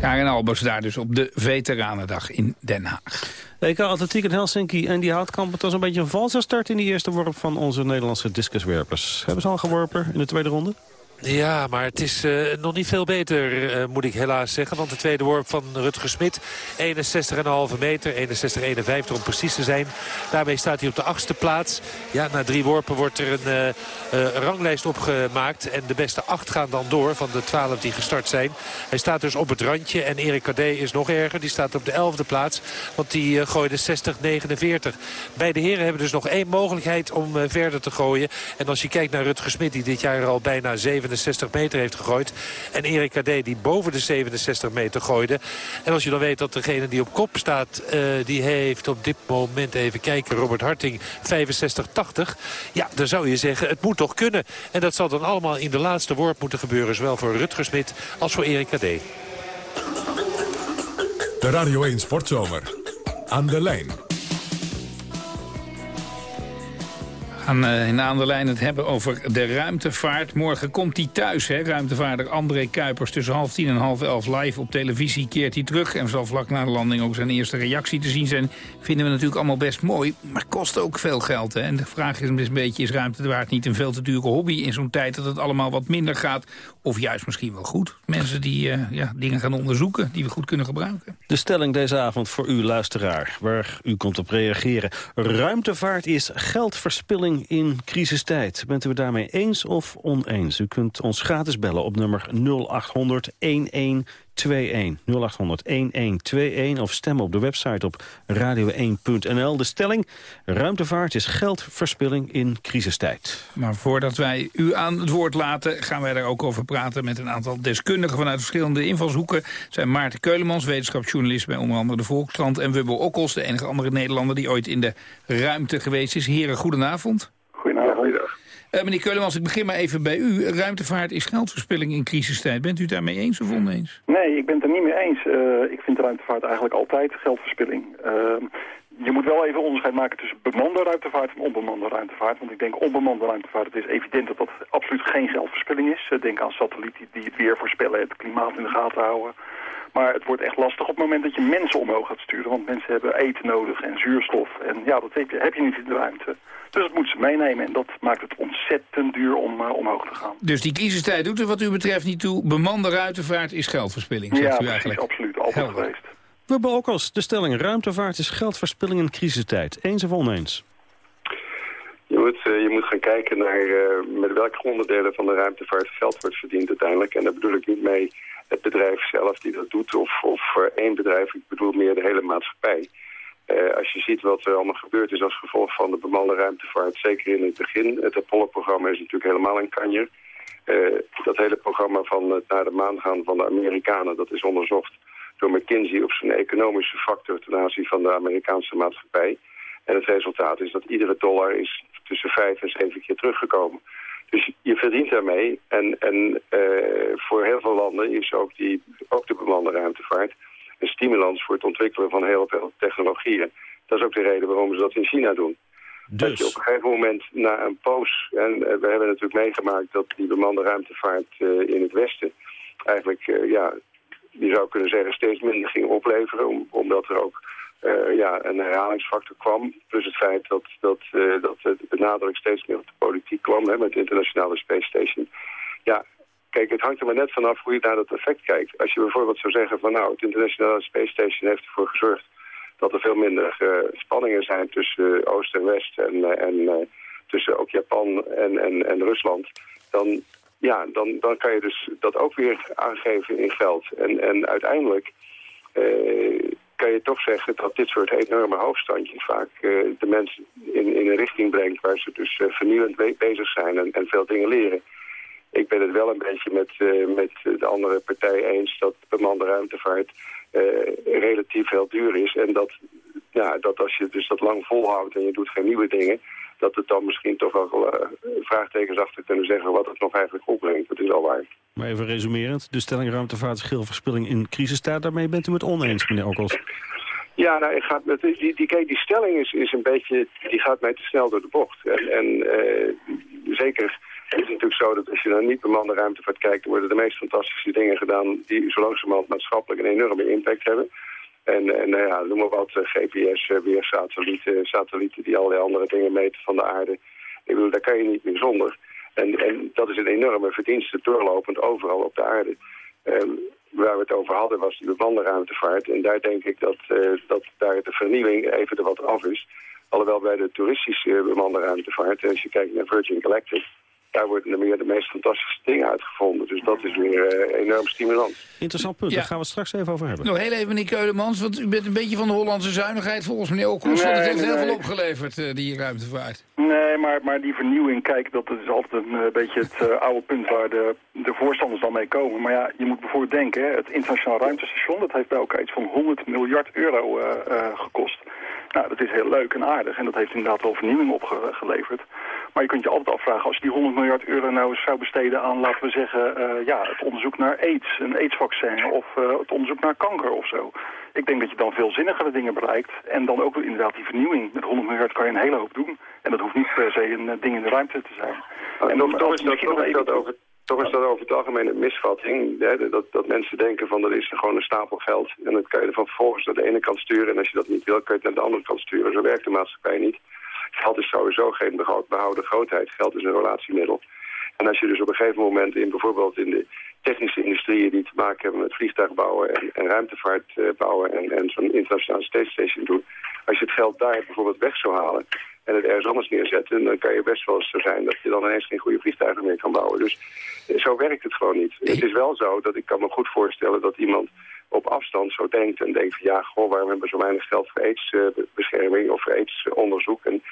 Karin Albers daar dus op de Veteranendag in Den Haag. EK Atletiek in Helsinki en die houtkamp. Het was een beetje een valse start in die eerste worp van onze Nederlandse discuswerpers. Hebben ze al geworpen in de tweede ronde? Ja, maar het is eh, nog niet veel beter, eh, moet ik helaas zeggen. Want de tweede worp van Rutger Smit, 61,5 meter, 61,51 om precies te zijn. Daarmee staat hij op de achtste plaats. Ja, na drie worpen wordt er een eh, ranglijst opgemaakt. En de beste acht gaan dan door van de twaalf die gestart zijn. Hij staat dus op het randje. En Erik Cadet is nog erger. Die staat op de elfde plaats. Want die gooide 60,49. Beide heren hebben dus nog één mogelijkheid om verder te gooien. En als je kijkt naar Rutger Smit, die dit jaar al bijna 67 meter heeft gegooid. En Erik Cadet die boven de 67 meter gooide. En als je dan weet dat degene die op kop staat, eh, die heeft op dit moment, even kijken, Robert Harting 65-80. Ja, dan zou je zeggen, het moet toch kunnen. En dat zal dan allemaal in de laatste worp moeten gebeuren. Zowel voor Rutger Smit als voor Erik Cadet. De Radio 1 Sportzomer. Aan de lijn. Gaan uh, in aan de lijn het hebben over de ruimtevaart. Morgen komt hij thuis, hè? ruimtevaarder André Kuipers. Tussen half tien en half elf live op televisie keert hij terug... en zal vlak na de landing ook zijn eerste reactie te zien zijn. Vinden we natuurlijk allemaal best mooi, maar kost ook veel geld. Hè? En de vraag is een beetje, is ruimtevaart niet een veel te dure hobby... in zo'n tijd dat het allemaal wat minder gaat? Of juist misschien wel goed? Mensen die uh, ja, dingen gaan onderzoeken, die we goed kunnen gebruiken. De stelling deze avond voor u, luisteraar, waar u komt op reageren. Ruimtevaart is geldverspilling in crisistijd. Bent u het daarmee eens of oneens? U kunt ons gratis bellen op nummer 0800 1121. 0800 1121 of stemmen op de website op radio1.nl. De stelling, ruimtevaart is geldverspilling in crisistijd. Maar voordat wij u aan het woord laten... gaan wij daar ook over praten met een aantal deskundigen... vanuit verschillende invalshoeken. zijn Maarten Keulemans, wetenschapsjournalist bij onder andere de Volkskrant... en Wubbo Okkels, de enige andere Nederlander... die ooit in de ruimte geweest is. Heren. Goedenavond. Uh, meneer Keulemans, ik begin maar even bij u. Ruimtevaart is geldverspilling in crisistijd. Bent u daarmee eens of oneens? Nee, ik ben het er niet mee eens. Uh, ik vind ruimtevaart eigenlijk altijd geldverspilling. Uh, je moet wel even onderscheid maken tussen bemande ruimtevaart en onbemande ruimtevaart. Want ik denk onbemande ruimtevaart, het is evident dat dat absoluut geen geldverspilling is. Denk aan satellieten die het weer voorspellen, het klimaat in de gaten houden. Maar het wordt echt lastig op het moment dat je mensen omhoog gaat sturen. Want mensen hebben eten nodig en zuurstof. En ja, dat heb je, heb je niet in de ruimte. Dus dat moeten ze meenemen. En dat maakt het ontzettend duur om uh, omhoog te gaan. Dus die crisistijd doet er wat u betreft niet toe. Bemande ruimtevaart is geldverspilling, zegt ja, u eigenlijk. absoluut. Altijd Helder. geweest. We hebben ook als de stelling ruimtevaart is geldverspilling in crisistijd. Eens of oneens? Je moet, uh, je moet gaan kijken naar uh, met welke onderdelen van de ruimtevaart geld wordt verdiend uiteindelijk. En daar bedoel ik niet mee het bedrijf zelf die dat doet of, of één bedrijf. Ik bedoel meer de hele maatschappij. Uh, als je ziet wat er allemaal gebeurd is als gevolg van de bemande ruimtevaart, zeker in het begin. Het Apollo-programma is natuurlijk helemaal een kanjer. Uh, dat hele programma van het naar de maan gaan van de Amerikanen, dat is onderzocht door McKinsey op zijn economische factor ten aanzien van de Amerikaanse maatschappij. En het resultaat is dat iedere dollar is tussen vijf en zeven keer teruggekomen. Dus je verdient daarmee. En, en uh, voor heel veel landen is ook, die, ook de bemande ruimtevaart een stimulans voor het ontwikkelen van heel veel technologieën. Dat is ook de reden waarom ze dat in China doen. Dus. Dat je op een gegeven moment na een poos, en uh, we hebben natuurlijk meegemaakt dat die bemande ruimtevaart uh, in het Westen eigenlijk, ja, je zou kunnen zeggen, steeds minder ging opleveren. Om, omdat er ook ja, een herhalingsfactor kwam. Plus het feit dat, dat, dat de nadruk steeds meer op de politiek kwam hè, met de internationale Space Station. Ja, Kijk, het hangt er maar net vanaf hoe je naar dat effect kijkt. Als je bijvoorbeeld zou zeggen van nou, het internationale Space Station heeft ervoor gezorgd dat er veel minder uh, spanningen zijn tussen Oost en West en, uh, en uh, tussen ook Japan en, en, en Rusland, dan, ja, dan, dan kan je dus dat ook weer aangeven in geld. En, en uiteindelijk kan je toch zeggen dat dit soort enorme hoofdstandjes vaak de mensen in, in een richting brengt waar ze dus vernieuwend bezig zijn en, en veel dingen leren. Ik ben het wel een beetje met, uh, met de andere partij eens dat bemande ruimtevaart relatief heel duur is. En dat, ja, dat als je dus dat lang volhoudt en je doet geen nieuwe dingen... dat het dan misschien toch wel uh, vraagtekens achter kunnen zeggen wat het nog eigenlijk opbrengt. Dat is al waar. Maar even resumerend, de stelling ruimtevaart is geelverspilling in crisistijd. Daarmee bent u het oneens, meneer Okkels. Ja, nou, ik ga die, die, kijk, die stelling is, is een beetje, die gaat mij te snel door de bocht. En, en uh, zeker het is natuurlijk zo dat als je naar niet bemande ruimtevaart kijkt... worden de meest fantastische dingen gedaan... die zo langzamerhand maatschappelijk een enorme impact hebben. En, en nou ja, noem maar wat, GPS, weersatellieten, satellieten die allerlei andere dingen meten van de aarde. Ik bedoel, daar kan je niet meer zonder. En, en dat is een enorme verdienste doorlopend overal op de aarde. Um, waar we het over hadden was die bemande ruimtevaart. En daar denk ik dat, dat daar de vernieuwing even wat af is. Alhoewel bij de toeristische bemande ruimtevaart, als je kijkt naar Virgin Galactic daar worden er meer de meest fantastische dingen uitgevonden. Dus dat is weer uh, enorm stimulans. Interessant punt, ja. daar gaan we het straks even over hebben. Nog heel even, meneer Keulemans, want u bent een beetje van de Hollandse zuinigheid volgens meneer Okkels. Nee, want het heeft nee, heel veel opgeleverd, uh, die ruimtevaart. Nee, maar, maar die vernieuwing, kijk, dat is altijd een uh, beetje het uh, oude punt waar de, de voorstanders dan mee komen. Maar ja, je moet bijvoorbeeld denken, hè, het internationaal ruimtestation, dat heeft bij elkaar iets van 100 miljard euro gekost. Nou, dat is heel leuk en aardig en dat heeft inderdaad wel vernieuwing opgeleverd. Maar je kunt je altijd afvragen, als je die 100 miljard euro nou eens zou besteden aan, laten we zeggen, eh, ja, het onderzoek naar aids, een aidsvaccin of eh, het onderzoek naar kanker of zo. Ik denk dat je dan veel zinnigere dingen bereikt. En dan ook inderdaad die vernieuwing. Met 100 miljard kan je een hele hoop doen. En dat hoeft niet per se een eh, ding in de ruimte te zijn. En toch, is dat, toch, is dat over, toch is dat over het algemeen een misvatting. Hè? Dat, dat mensen denken van dat is gewoon een stapel geld. En dat kan je er van vervolgens naar de ene kant sturen. En als je dat niet wil, kan je het naar de andere kant sturen. Zo werkt de maatschappij niet. Geld is sowieso geen behoud- behouden grootheid. Geld is een relatiemiddel. En als je dus op een gegeven moment in bijvoorbeeld in de technische industrieën die te maken hebben met vliegtuigbouwen en, en ruimtevaart eh, bouwen en, en zo'n internationale space station doen. Als je het geld daar bijvoorbeeld weg zou halen en het ergens anders neerzetten, dan kan je best wel eens zo zijn dat je dan ineens geen goede vliegtuigen meer kan bouwen. Dus zo werkt het gewoon niet. Het is wel zo dat ik kan me goed voorstellen dat iemand op afstand zo denkt en denkt van ja, goh, waarom hebben we zo weinig geld voor aidsbescherming of voor aidsonderzoek? En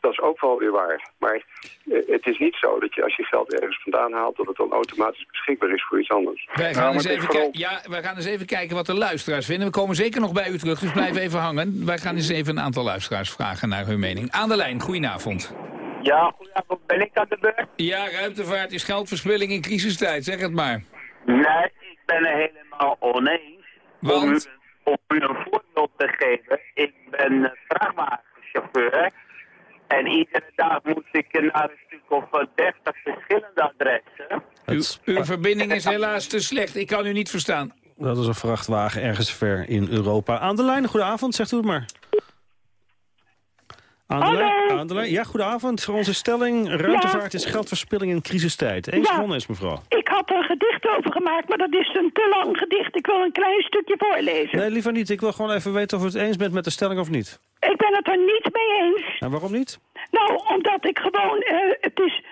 dat is ook wel weer waar. Maar eh, het is niet zo dat je als je geld ergens vandaan haalt... dat het dan automatisch beschikbaar is voor iets anders. Wij gaan, eens even ja, wij gaan eens even kijken wat de luisteraars vinden. We komen zeker nog bij u terug, dus blijf even hangen. Wij gaan eens even een aantal luisteraars vragen naar hun mening. Aan de lijn, goedenavond. Ja, goedenavond. Ben ik aan de beurt? Ja, ruimtevaart is geldverspilling in crisistijd, zeg het maar. Nee, ik ben er helemaal oneens. Want? Om u, om u een voorbeeld te geven. Ik ben eh, vrachtwagenchauffeur. En iedere dag moet ik naar een stuk of eh, 30 verschillende adressen. Uw, uw verbinding is helaas te slecht, ik kan u niet verstaan. Dat is een vrachtwagen ergens ver in Europa. Aan de lijn, goedenavond, zegt u het maar. Aan de, lijn, ja, goedenavond. Voor onze stelling, ruimtevaart is geldverspilling in crisistijd. Eens Ja. eens, mevrouw. Ik had er een gedicht over gemaakt, maar dat is een te lang gedicht. Ik wil een klein stukje voorlezen. Nee, liever niet. Ik wil gewoon even weten of u het eens bent met de stelling of niet. Ik ben het er niet mee eens. En waarom niet? Nou, omdat ik gewoon, eh, het is,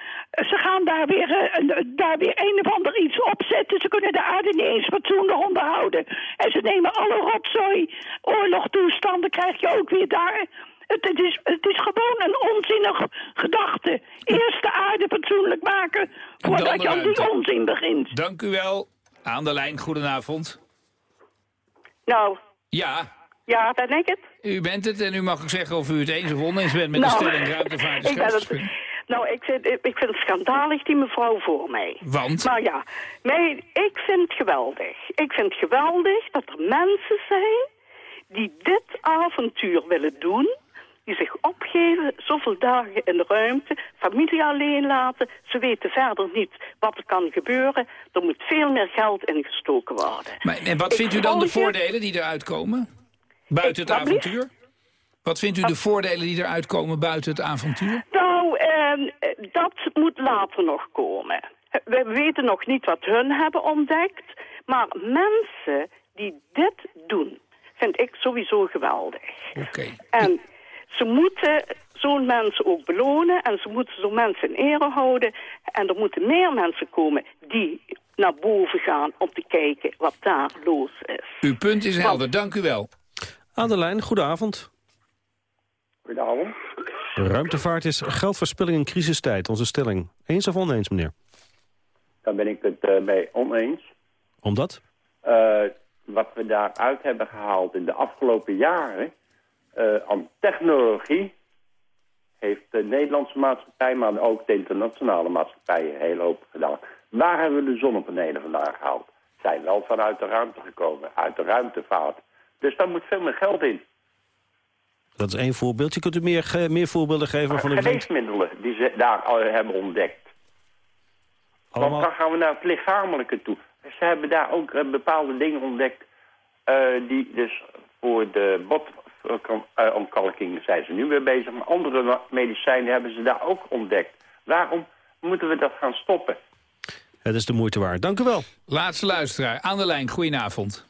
ze gaan daar weer, eh, een- daar weer een of ander iets opzetten. Ze kunnen de aarde niet eens fatsoenlijk onderhouden. En ze nemen alle rotzooi, oorlogtoestanden krijg je ook weer daar. Het, het, is, het is gewoon een onzinnige gedachte. Eerst de aarde fatsoenlijk maken, voordat dan je aan die onzin begint. Dank u wel. Aan de lijn, goedenavond. Nou, Ja, ja, ben ik het. u bent het en u mag ook zeggen of u het eens of oneens bent met Nou, de stelling ruimtevaart ik ben het, nou, ik vind, ik vind het schandalig, die mevrouw voor mij. Want? Maar ja, nee, ik vind het geweldig. Ik vind het geweldig dat er mensen zijn die dit avontuur willen doen... die zich opgeven, zoveel dagen in de ruimte, familie alleen laten. Ze weten verder niet wat er kan gebeuren. Er moet veel meer geld in gestoken worden. Maar, en wat Ik vindt u dan de voordelen die eruit komen? Buiten het avontuur? Wat vindt u de voordelen die eruit komen buiten het avontuur? Nou, ehm, eh, dat moet later nog komen. We weten nog niet wat hun hebben ontdekt. Maar mensen die dit doen, vind ik sowieso geweldig. Oké. En ze moeten zo'n mensen ook belonen en ze moeten zo'n mensen in ere houden. En er moeten meer mensen komen die naar boven gaan om te kijken wat daar los is. Uw punt is helder, dank u wel. Aan de lijn, goedenavond. Goedenavond. Ruimtevaart is geldverspilling in crisistijd. Onze stelling. Eens of oneens, meneer? Daar ben ik het eh, mee oneens. Omdat? Eh, wat we daaruit hebben gehaald in de afgelopen jaren aan technologie heeft de Nederlandse maatschappij, maar ook de internationale maatschappij een hele hoop gedaan. Waar hebben we de zonnepanelen vandaan gehaald? Zijn wel vanuit de ruimte gekomen, uit de ruimtevaart. Dus daar moet veel meer geld in. Dat is één voorbeeldje. Kunt u meer, meer voorbeelden geven u denkt... Geneesmiddelen die ze daar al hebben ontdekt. Allemaal- Want dan gaan we naar het lichamelijke toe. Ze hebben daar ook eh, bepaalde dingen ontdekt... eh, die dus voor de botontkalking zijn ze nu weer bezig. Maar andere medicijnen hebben ze daar ook ontdekt. Waarom moeten we dat gaan stoppen? Het is de moeite waard. Dank u wel. Laatste luisteraar, aan de lijn, goedenavond.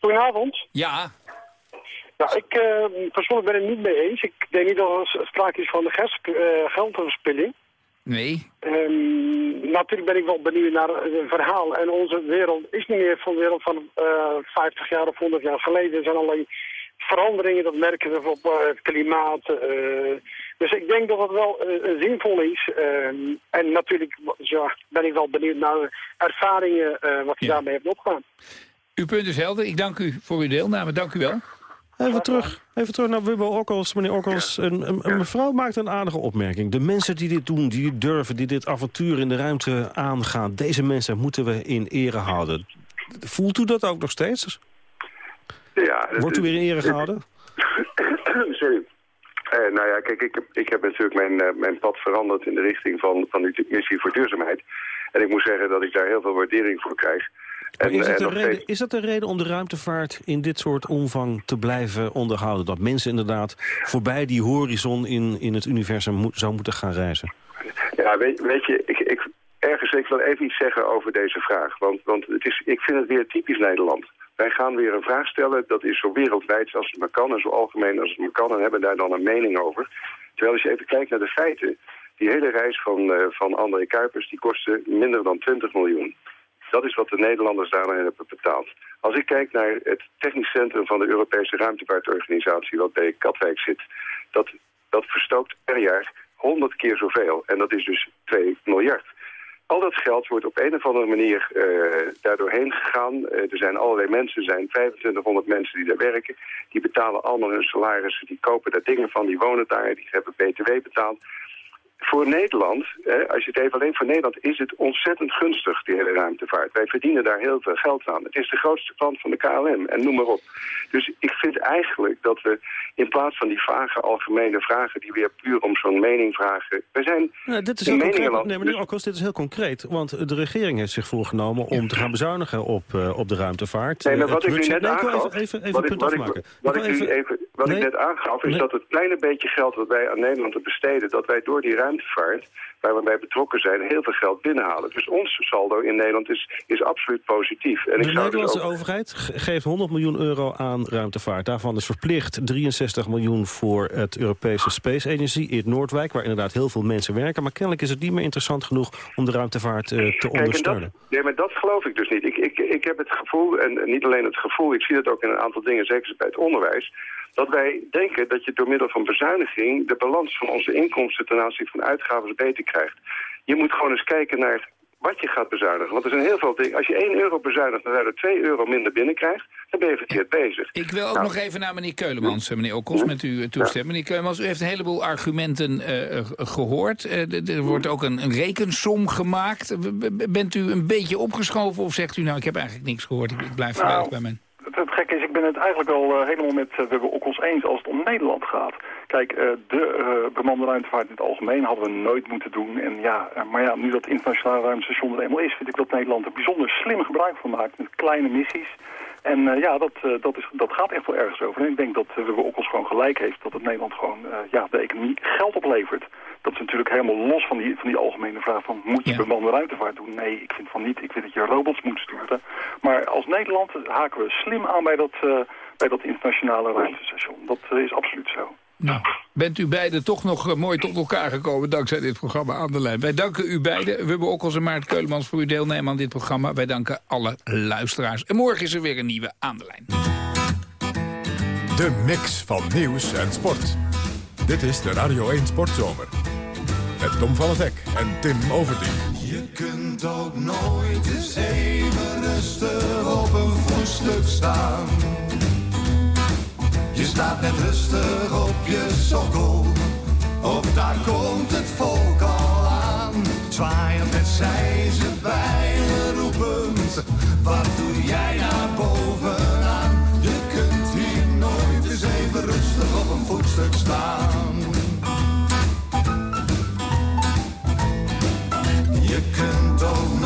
Goedenavond. Ja, Nou, ik eh, persoonlijk ben het niet mee eens. Ik denk niet dat er sprake is van de ges- eh, geldverspilling. nee. Ehm, natuurlijk ben ik wel benieuwd naar het verhaal. En onze wereld is niet meer van de wereld van eh 50 jaar of 100 jaar geleden. Er zijn allerlei veranderingen, dat merken we op eh, het klimaat. eh. dus ik denk dat het wel eh, zinvol is. En natuurlijk ja, ben ik wel benieuwd naar de ervaringen eh, wat je daarmee hebt opgedaan. Uw punt is helder. Ik dank u voor uw deelname. Dank u wel. Even terug, even terug naar Wubbo Okkels. Meneer Okkels, een, een, een mevrouw maakt een aardige opmerking. De mensen die dit doen, die durven, die dit avontuur in de ruimte aangaan... deze mensen moeten we in ere houden. Voelt u dat ook nog steeds? Ja, Wordt u weer in ere gehouden? Sorry. Eh, nou ja, kijk, ik heb, ik heb natuurlijk mijn, eh, mijn pad veranderd in de richting van, van die missie voor duurzaamheid. En ik moet zeggen dat ik daar heel veel waardering voor krijg. Maar is, dat en nog reden, steeds- is dat de reden om de ruimtevaart in dit soort omvang te blijven onderhouden? Dat mensen inderdaad voorbij die horizon in, in het universum moet, zou moeten gaan reizen? Ja, weet, weet je, ik, ik, ergens ik wil even iets zeggen over deze vraag. Want, want het is, ik vind het weer typisch Nederland. Wij gaan weer een vraag stellen, dat is zo wereldwijd als het maar kan... en zo algemeen als het maar kan, en hebben daar dan een mening over. Terwijl als je even kijkt naar de feiten... die hele reis van, eh, van André Kuipers, die kostte minder dan 20 miljoen. Dat is wat de Nederlanders daarin hebben betaald. Als ik kijk naar het technisch centrum van de Europese ruimtevaartorganisatie... wat bij Katwijk zit, dat, dat verstookt per jaar 100 keer zoveel. En dat is dus 2 miljard. Al dat geld wordt op een of andere manier eh daardoor heen gegaan. Eh, er zijn allerlei mensen, er zijn 2500 mensen die daar werken. Die betalen allemaal hun salarissen, die kopen daar dingen van, die wonen daar, die hebben BTW betaald. Voor Nederland, als je het even alleen voor Nederland, is het ontzettend gunstig, die hele ruimtevaart. Wij verdienen daar heel veel geld aan. Het is de grootste klant van de KLM en noem maar op. Dus ik vind eigenlijk dat we in plaats van die vage algemene vragen... die weer puur om zo'n mening vragen... We zijn Ja, dit is heel concreet. Nee, meneer Dus- Okkels, dit is heel concreet. Want de regering heeft zich voorgenomen om te gaan bezuinigen op, eh, op de ruimtevaart. Nee, maar wat het ik u net Nee, aangaf, Even, even, even wat ik, punt wat ik, wat even, wat Nee. ik net aangaf, is Nee. dat het kleine beetje geld dat wij aan Nederland te besteden, dat wij door die ruimtevaart, waar we bij betrokken zijn, heel veel geld binnenhalen. Dus ons saldo in Nederland is, is absoluut positief. En De ik zou dus Nederlandse ook- overheid ge- geeft 100 miljoen euro aan ruimtevaart. Daarvan is verplicht 63 miljoen voor het Europese Space Agency in Noordwijk... waar inderdaad heel veel mensen werken. Maar kennelijk is het niet meer interessant genoeg om de ruimtevaart eh, te Kijk, dat, ondersteunen. nee, maar dat geloof ik dus niet. Ik, ik, ik heb het gevoel, en niet alleen het gevoel, ik zie het ook in een aantal dingen, zeker bij het onderwijs, dat wij denken dat je door middel van bezuiniging de balans van onze inkomsten ten aanzien van uitgaven beter krijgt. Je moet gewoon eens kijken naar wat je gaat bezuinigen. Want er zijn heel veel dingen. Als je 1 euro bezuinigt en daardoor 2 euro minder binnenkrijgt, dan ben je verkeerd bezig. Ik wil ook Nou, nog even naar meneer Keulemans, eh, meneer Okkels, met uw toestemming. Meneer Keulemans, u heeft een heleboel argumenten eh, eh, gehoord. Eh, er wordt ook een, een rekensom gemaakt. B- Bent u een beetje opgeschoven of zegt u nou, ik heb eigenlijk niks gehoord, ik, ik blijf Nou, bij mijn... Het, gekke is, ik ben het eigenlijk al eh, helemaal met uh, Wubbe Okkels eens als het om Nederland gaat. Kijk, eh, de eh, bemande ruimtevaart in het algemeen hadden we nooit moeten doen. En ja, maar ja, nu dat internationale ruimtestation er eenmaal is, vind ik dat Nederland er bijzonder slim gebruik van maakt met kleine missies. En eh, ja, dat, eh, dat, is, dat gaat echt wel ergens over. En ik denk dat uh, Wubbe Okkels gewoon gelijk heeft dat het Nederland gewoon eh, ja, de economie geld oplevert. Dat is natuurlijk helemaal los van die, van die algemene vraag van moet je bemande ruimtevaart doen? Nee, ik vind van niet. Ik vind dat je robots moet sturen. Maar als Nederland haken we slim aan bij dat, bij dat internationale ruimtestation. Dat is absoluut zo. Nou, bent u beiden toch nog uh, mooi tot elkaar gekomen dankzij dit programma Aan de Lijn. Wij danken u beiden, Wubbe Okkels en Maart Keulemans, voor uw deelnemen aan dit programma. Wij danken alle luisteraars. En morgen is er weer een nieuwe Aan de Lijn. De mix van nieuws en sport. Dit is de Radio 1 Sportzomer. Met Tom van het Hek en Tim Overdien. Je kunt ook nooit eens even rustig op een voetstuk staan. Staat net rustig op je sokkel. Of daar komt het volk al aan. Zwaaiend met ze bijlen roepend. Wat doe jij daar bovenaan? Je kunt hier nooit eens even rustig op een voetstuk staan. Je kunt ook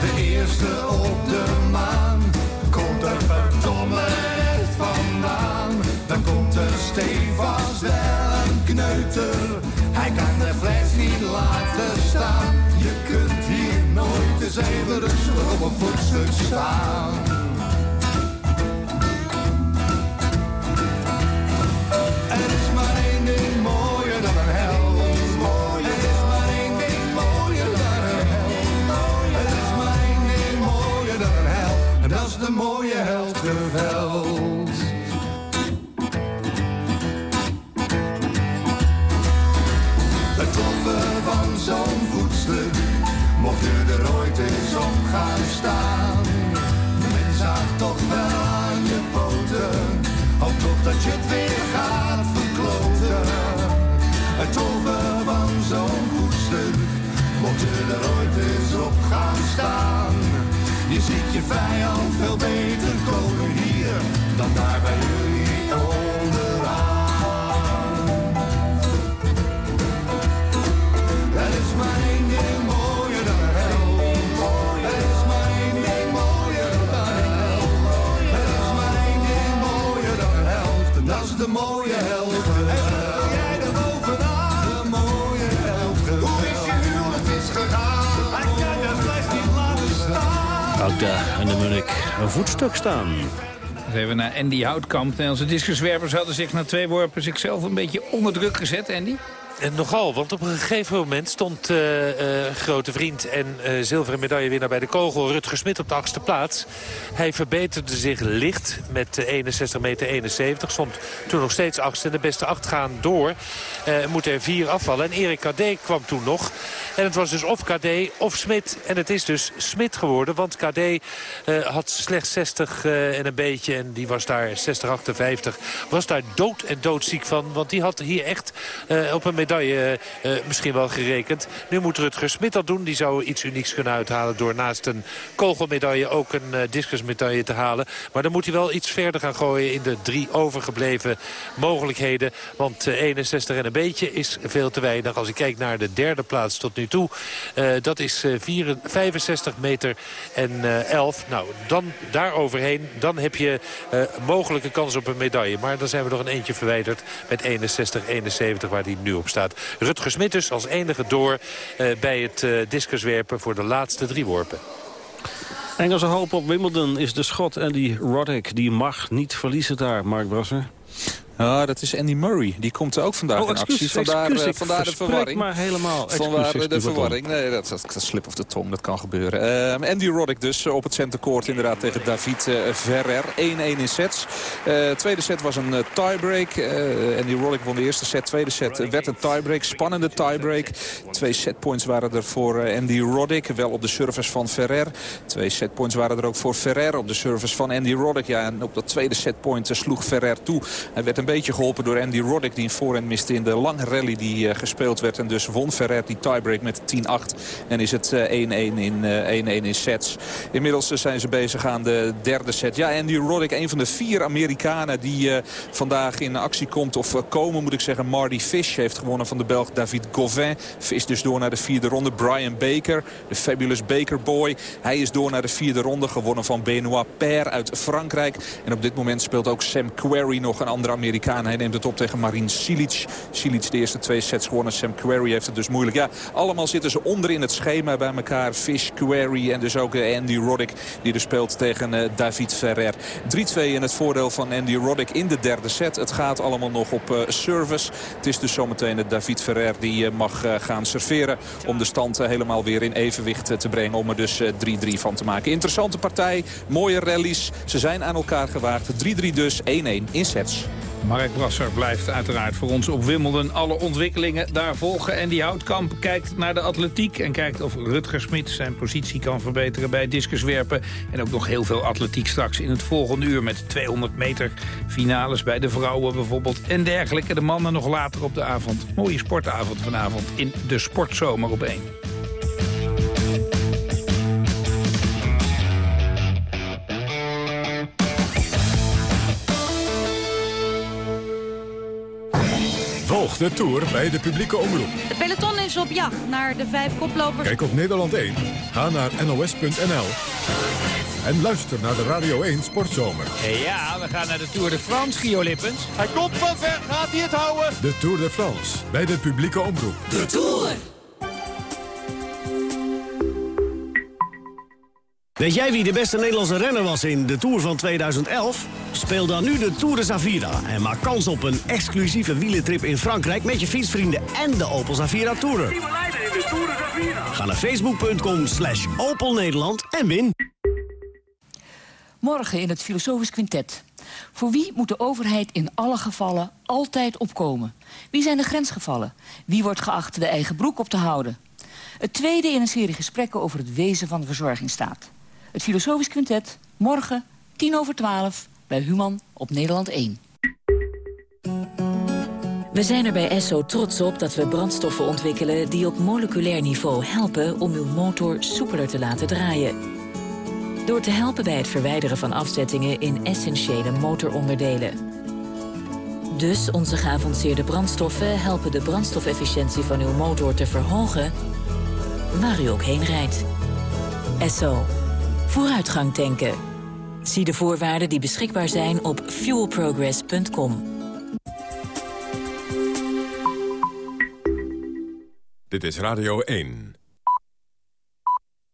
De eerste op de maan. Komt er verdomme vandaan. Dan komt er stevast wel een kneuter. Hij kan de fles niet laten staan. Je kunt hier nooit eens even rustig op een voetstuk staan. Mocht je er ooit eens op gaan staan. Je ziet je vijand veel beter daar in de Munich een voetstuk staan. Even naar Andy Houtkamp. De Nederlandse discuswerpers hadden zich na twee worpen zichzelf een beetje onder druk gezet, Andy. En nogal, want op een gegeven moment stond eh, grote vriend en eh, zilveren medaillewinnaar bij de kogel Rutger Smit op de achtste plaats. Hij verbeterde zich licht met 61 meter 71. Stond toen nog steeds achtste. De beste acht gaan door. Uh, moeten er vier afvallen. En Erik Kadé kwam toen nog. En het was dus of Kadé of Smit. En het is dus Smit geworden. Want Kadé had slechts 60 en een beetje. En die was daar 60, 58. Was daar dood en doodziek van. Want die had hier echt op een medaille misschien wel gerekend. Nu moet Rutger Smit dat doen. Die zou iets unieks kunnen uithalen door naast een kogelmedaille ook een discusmedaille te halen. Maar dan moet hij wel iets verder gaan gooien in de drie overgebleven mogelijkheden. Want 61 en een beetje is veel te weinig. Als ik kijk naar de derde plaats tot nu toe. Uh, dat is 4, 65 meter en uh, 11. Nou, dan daar overheen. Dan heb je uh, mogelijke kans op een medaille. Maar dan zijn we nog een eentje verwijderd met 61, 71 waar die nu op staat. Rutger Smit dus als enige door uh, bij het uh, discuswerpen voor de laatste drie worpen. Engelse hoop op Wimbledon is de schot en die Roddick. Die mag niet verliezen daar, Mark Brasser. Ja, dat is Andy Murray. Die komt ook vandaag oh, in actie. Vandaar, excuus, vandaar de verwarring. maar helemaal. Vandaar de verwarring. Nee, dat, dat, dat slip of de tong, dat kan gebeuren. Uh, Andy Roddick dus op het centercourt inderdaad tegen David uh, Ferrer. 1-1 in sets. Uh, tweede set was een tiebreak. Andy Roddick won de eerste set. Tweede set werd een tiebreak. Spannende tiebreak. Twee setpoints waren er voor Andy Roddick. Wel op de service van Ferrer. Twee setpoints waren er ook voor Ferrer op de service van Andy Roddick. Ja, en op dat tweede setpoint sloeg Ferrer toe. Hij werd een beetje geholpen door Andy Roddick die een voorhand miste in de lange rally die uh, gespeeld werd. En dus won Ferrer die tiebreak met 10-8. En is het 1-1 uh, in, uh, in sets. Inmiddels zijn ze bezig aan de derde set. Ja, Andy Roddick, een van de vier Amerikanen die vandaag in actie komt. Of komen moet ik zeggen. Marty Fish heeft gewonnen van de Belg David Gauvin. Fish dus door naar de vierde ronde. Brian Baker, de fabulous Baker boy. Hij is door naar de vierde ronde. Gewonnen van Benoit Paire uit Frankrijk. En op dit moment speelt ook Sam Querrey nog een andere Amerikaan. Hij neemt het op tegen Marin Silic. Silic de eerste twee sets gewonnen. Sam Querrey heeft het dus moeilijk. Ja, allemaal zitten ze onder in het schema bij elkaar. Fish, Querrey en dus ook Andy Roddick die er speelt tegen uh, David Ferrer. 3-2 in het voordeel van Andy Roddick in de derde set. Het gaat allemaal nog op uh, service. Het is dus zometeen David Ferrer die mag gaan serveren. Om de stand helemaal weer in evenwicht te brengen. Om er dus 3-3 van te maken. Interessante partij. Mooie rallies. Ze zijn aan elkaar gewaagd. 3-3 dus. 1-1 in sets. Mark Brasser blijft uiteraard voor ons op Wimbledon alle ontwikkelingen daar volgen. En die Houtkamp kijkt naar de atletiek en kijkt of Rutger Smit zijn positie kan verbeteren bij discuswerpen. En ook nog heel veel atletiek straks in het volgende uur met 200 meter finales bij de vrouwen bijvoorbeeld. En dergelijke. De mannen nog later op de avond. Mooie sportavond vanavond in de Sportzomer op 1. De Tour bij de publieke omroep. Het peloton is op jacht naar de vijf koplopers. Kijk op Nederland 1. Ga naar nos.nl. En luister naar de Radio 1 Sportzomer. Ja, we gaan naar de Tour de France, Gio Lippens. Hij komt van ver, gaat hij het houden? De Tour de France bij de publieke omroep. De Tour. Weet jij wie de beste Nederlandse renner was in de Tour van 2011? Speel dan nu de Tour de Zavira en maak kans op een exclusieve wielentrip in Frankrijk... met je fietsvrienden en de Opel Zavira Tourer. Ga naar facebook.com slash Opel Nederland en win. Morgen in het Filosofisch Quintet. Voor wie moet de overheid in alle gevallen altijd opkomen? Wie zijn de grensgevallen? Wie wordt geacht de eigen broek op te houden? Het tweede in een serie gesprekken over het wezen van de verzorgingsstaat. Het Filosofisch Quintet, morgen, tien over twaalf, bij Human op Nederland 1. We zijn er bij Esso trots op dat we brandstoffen ontwikkelen... die op moleculair niveau helpen om uw motor soepeler te laten draaien. Door te helpen bij het verwijderen van afzettingen in essentiële motoronderdelen. Dus onze geavanceerde brandstoffen helpen de brandstofefficiëntie van uw motor te verhogen... waar u ook heen rijdt. Esso. Vooruitgang tanken. Zie de voorwaarden die beschikbaar zijn op fuelprogress.com. Dit is Radio 1.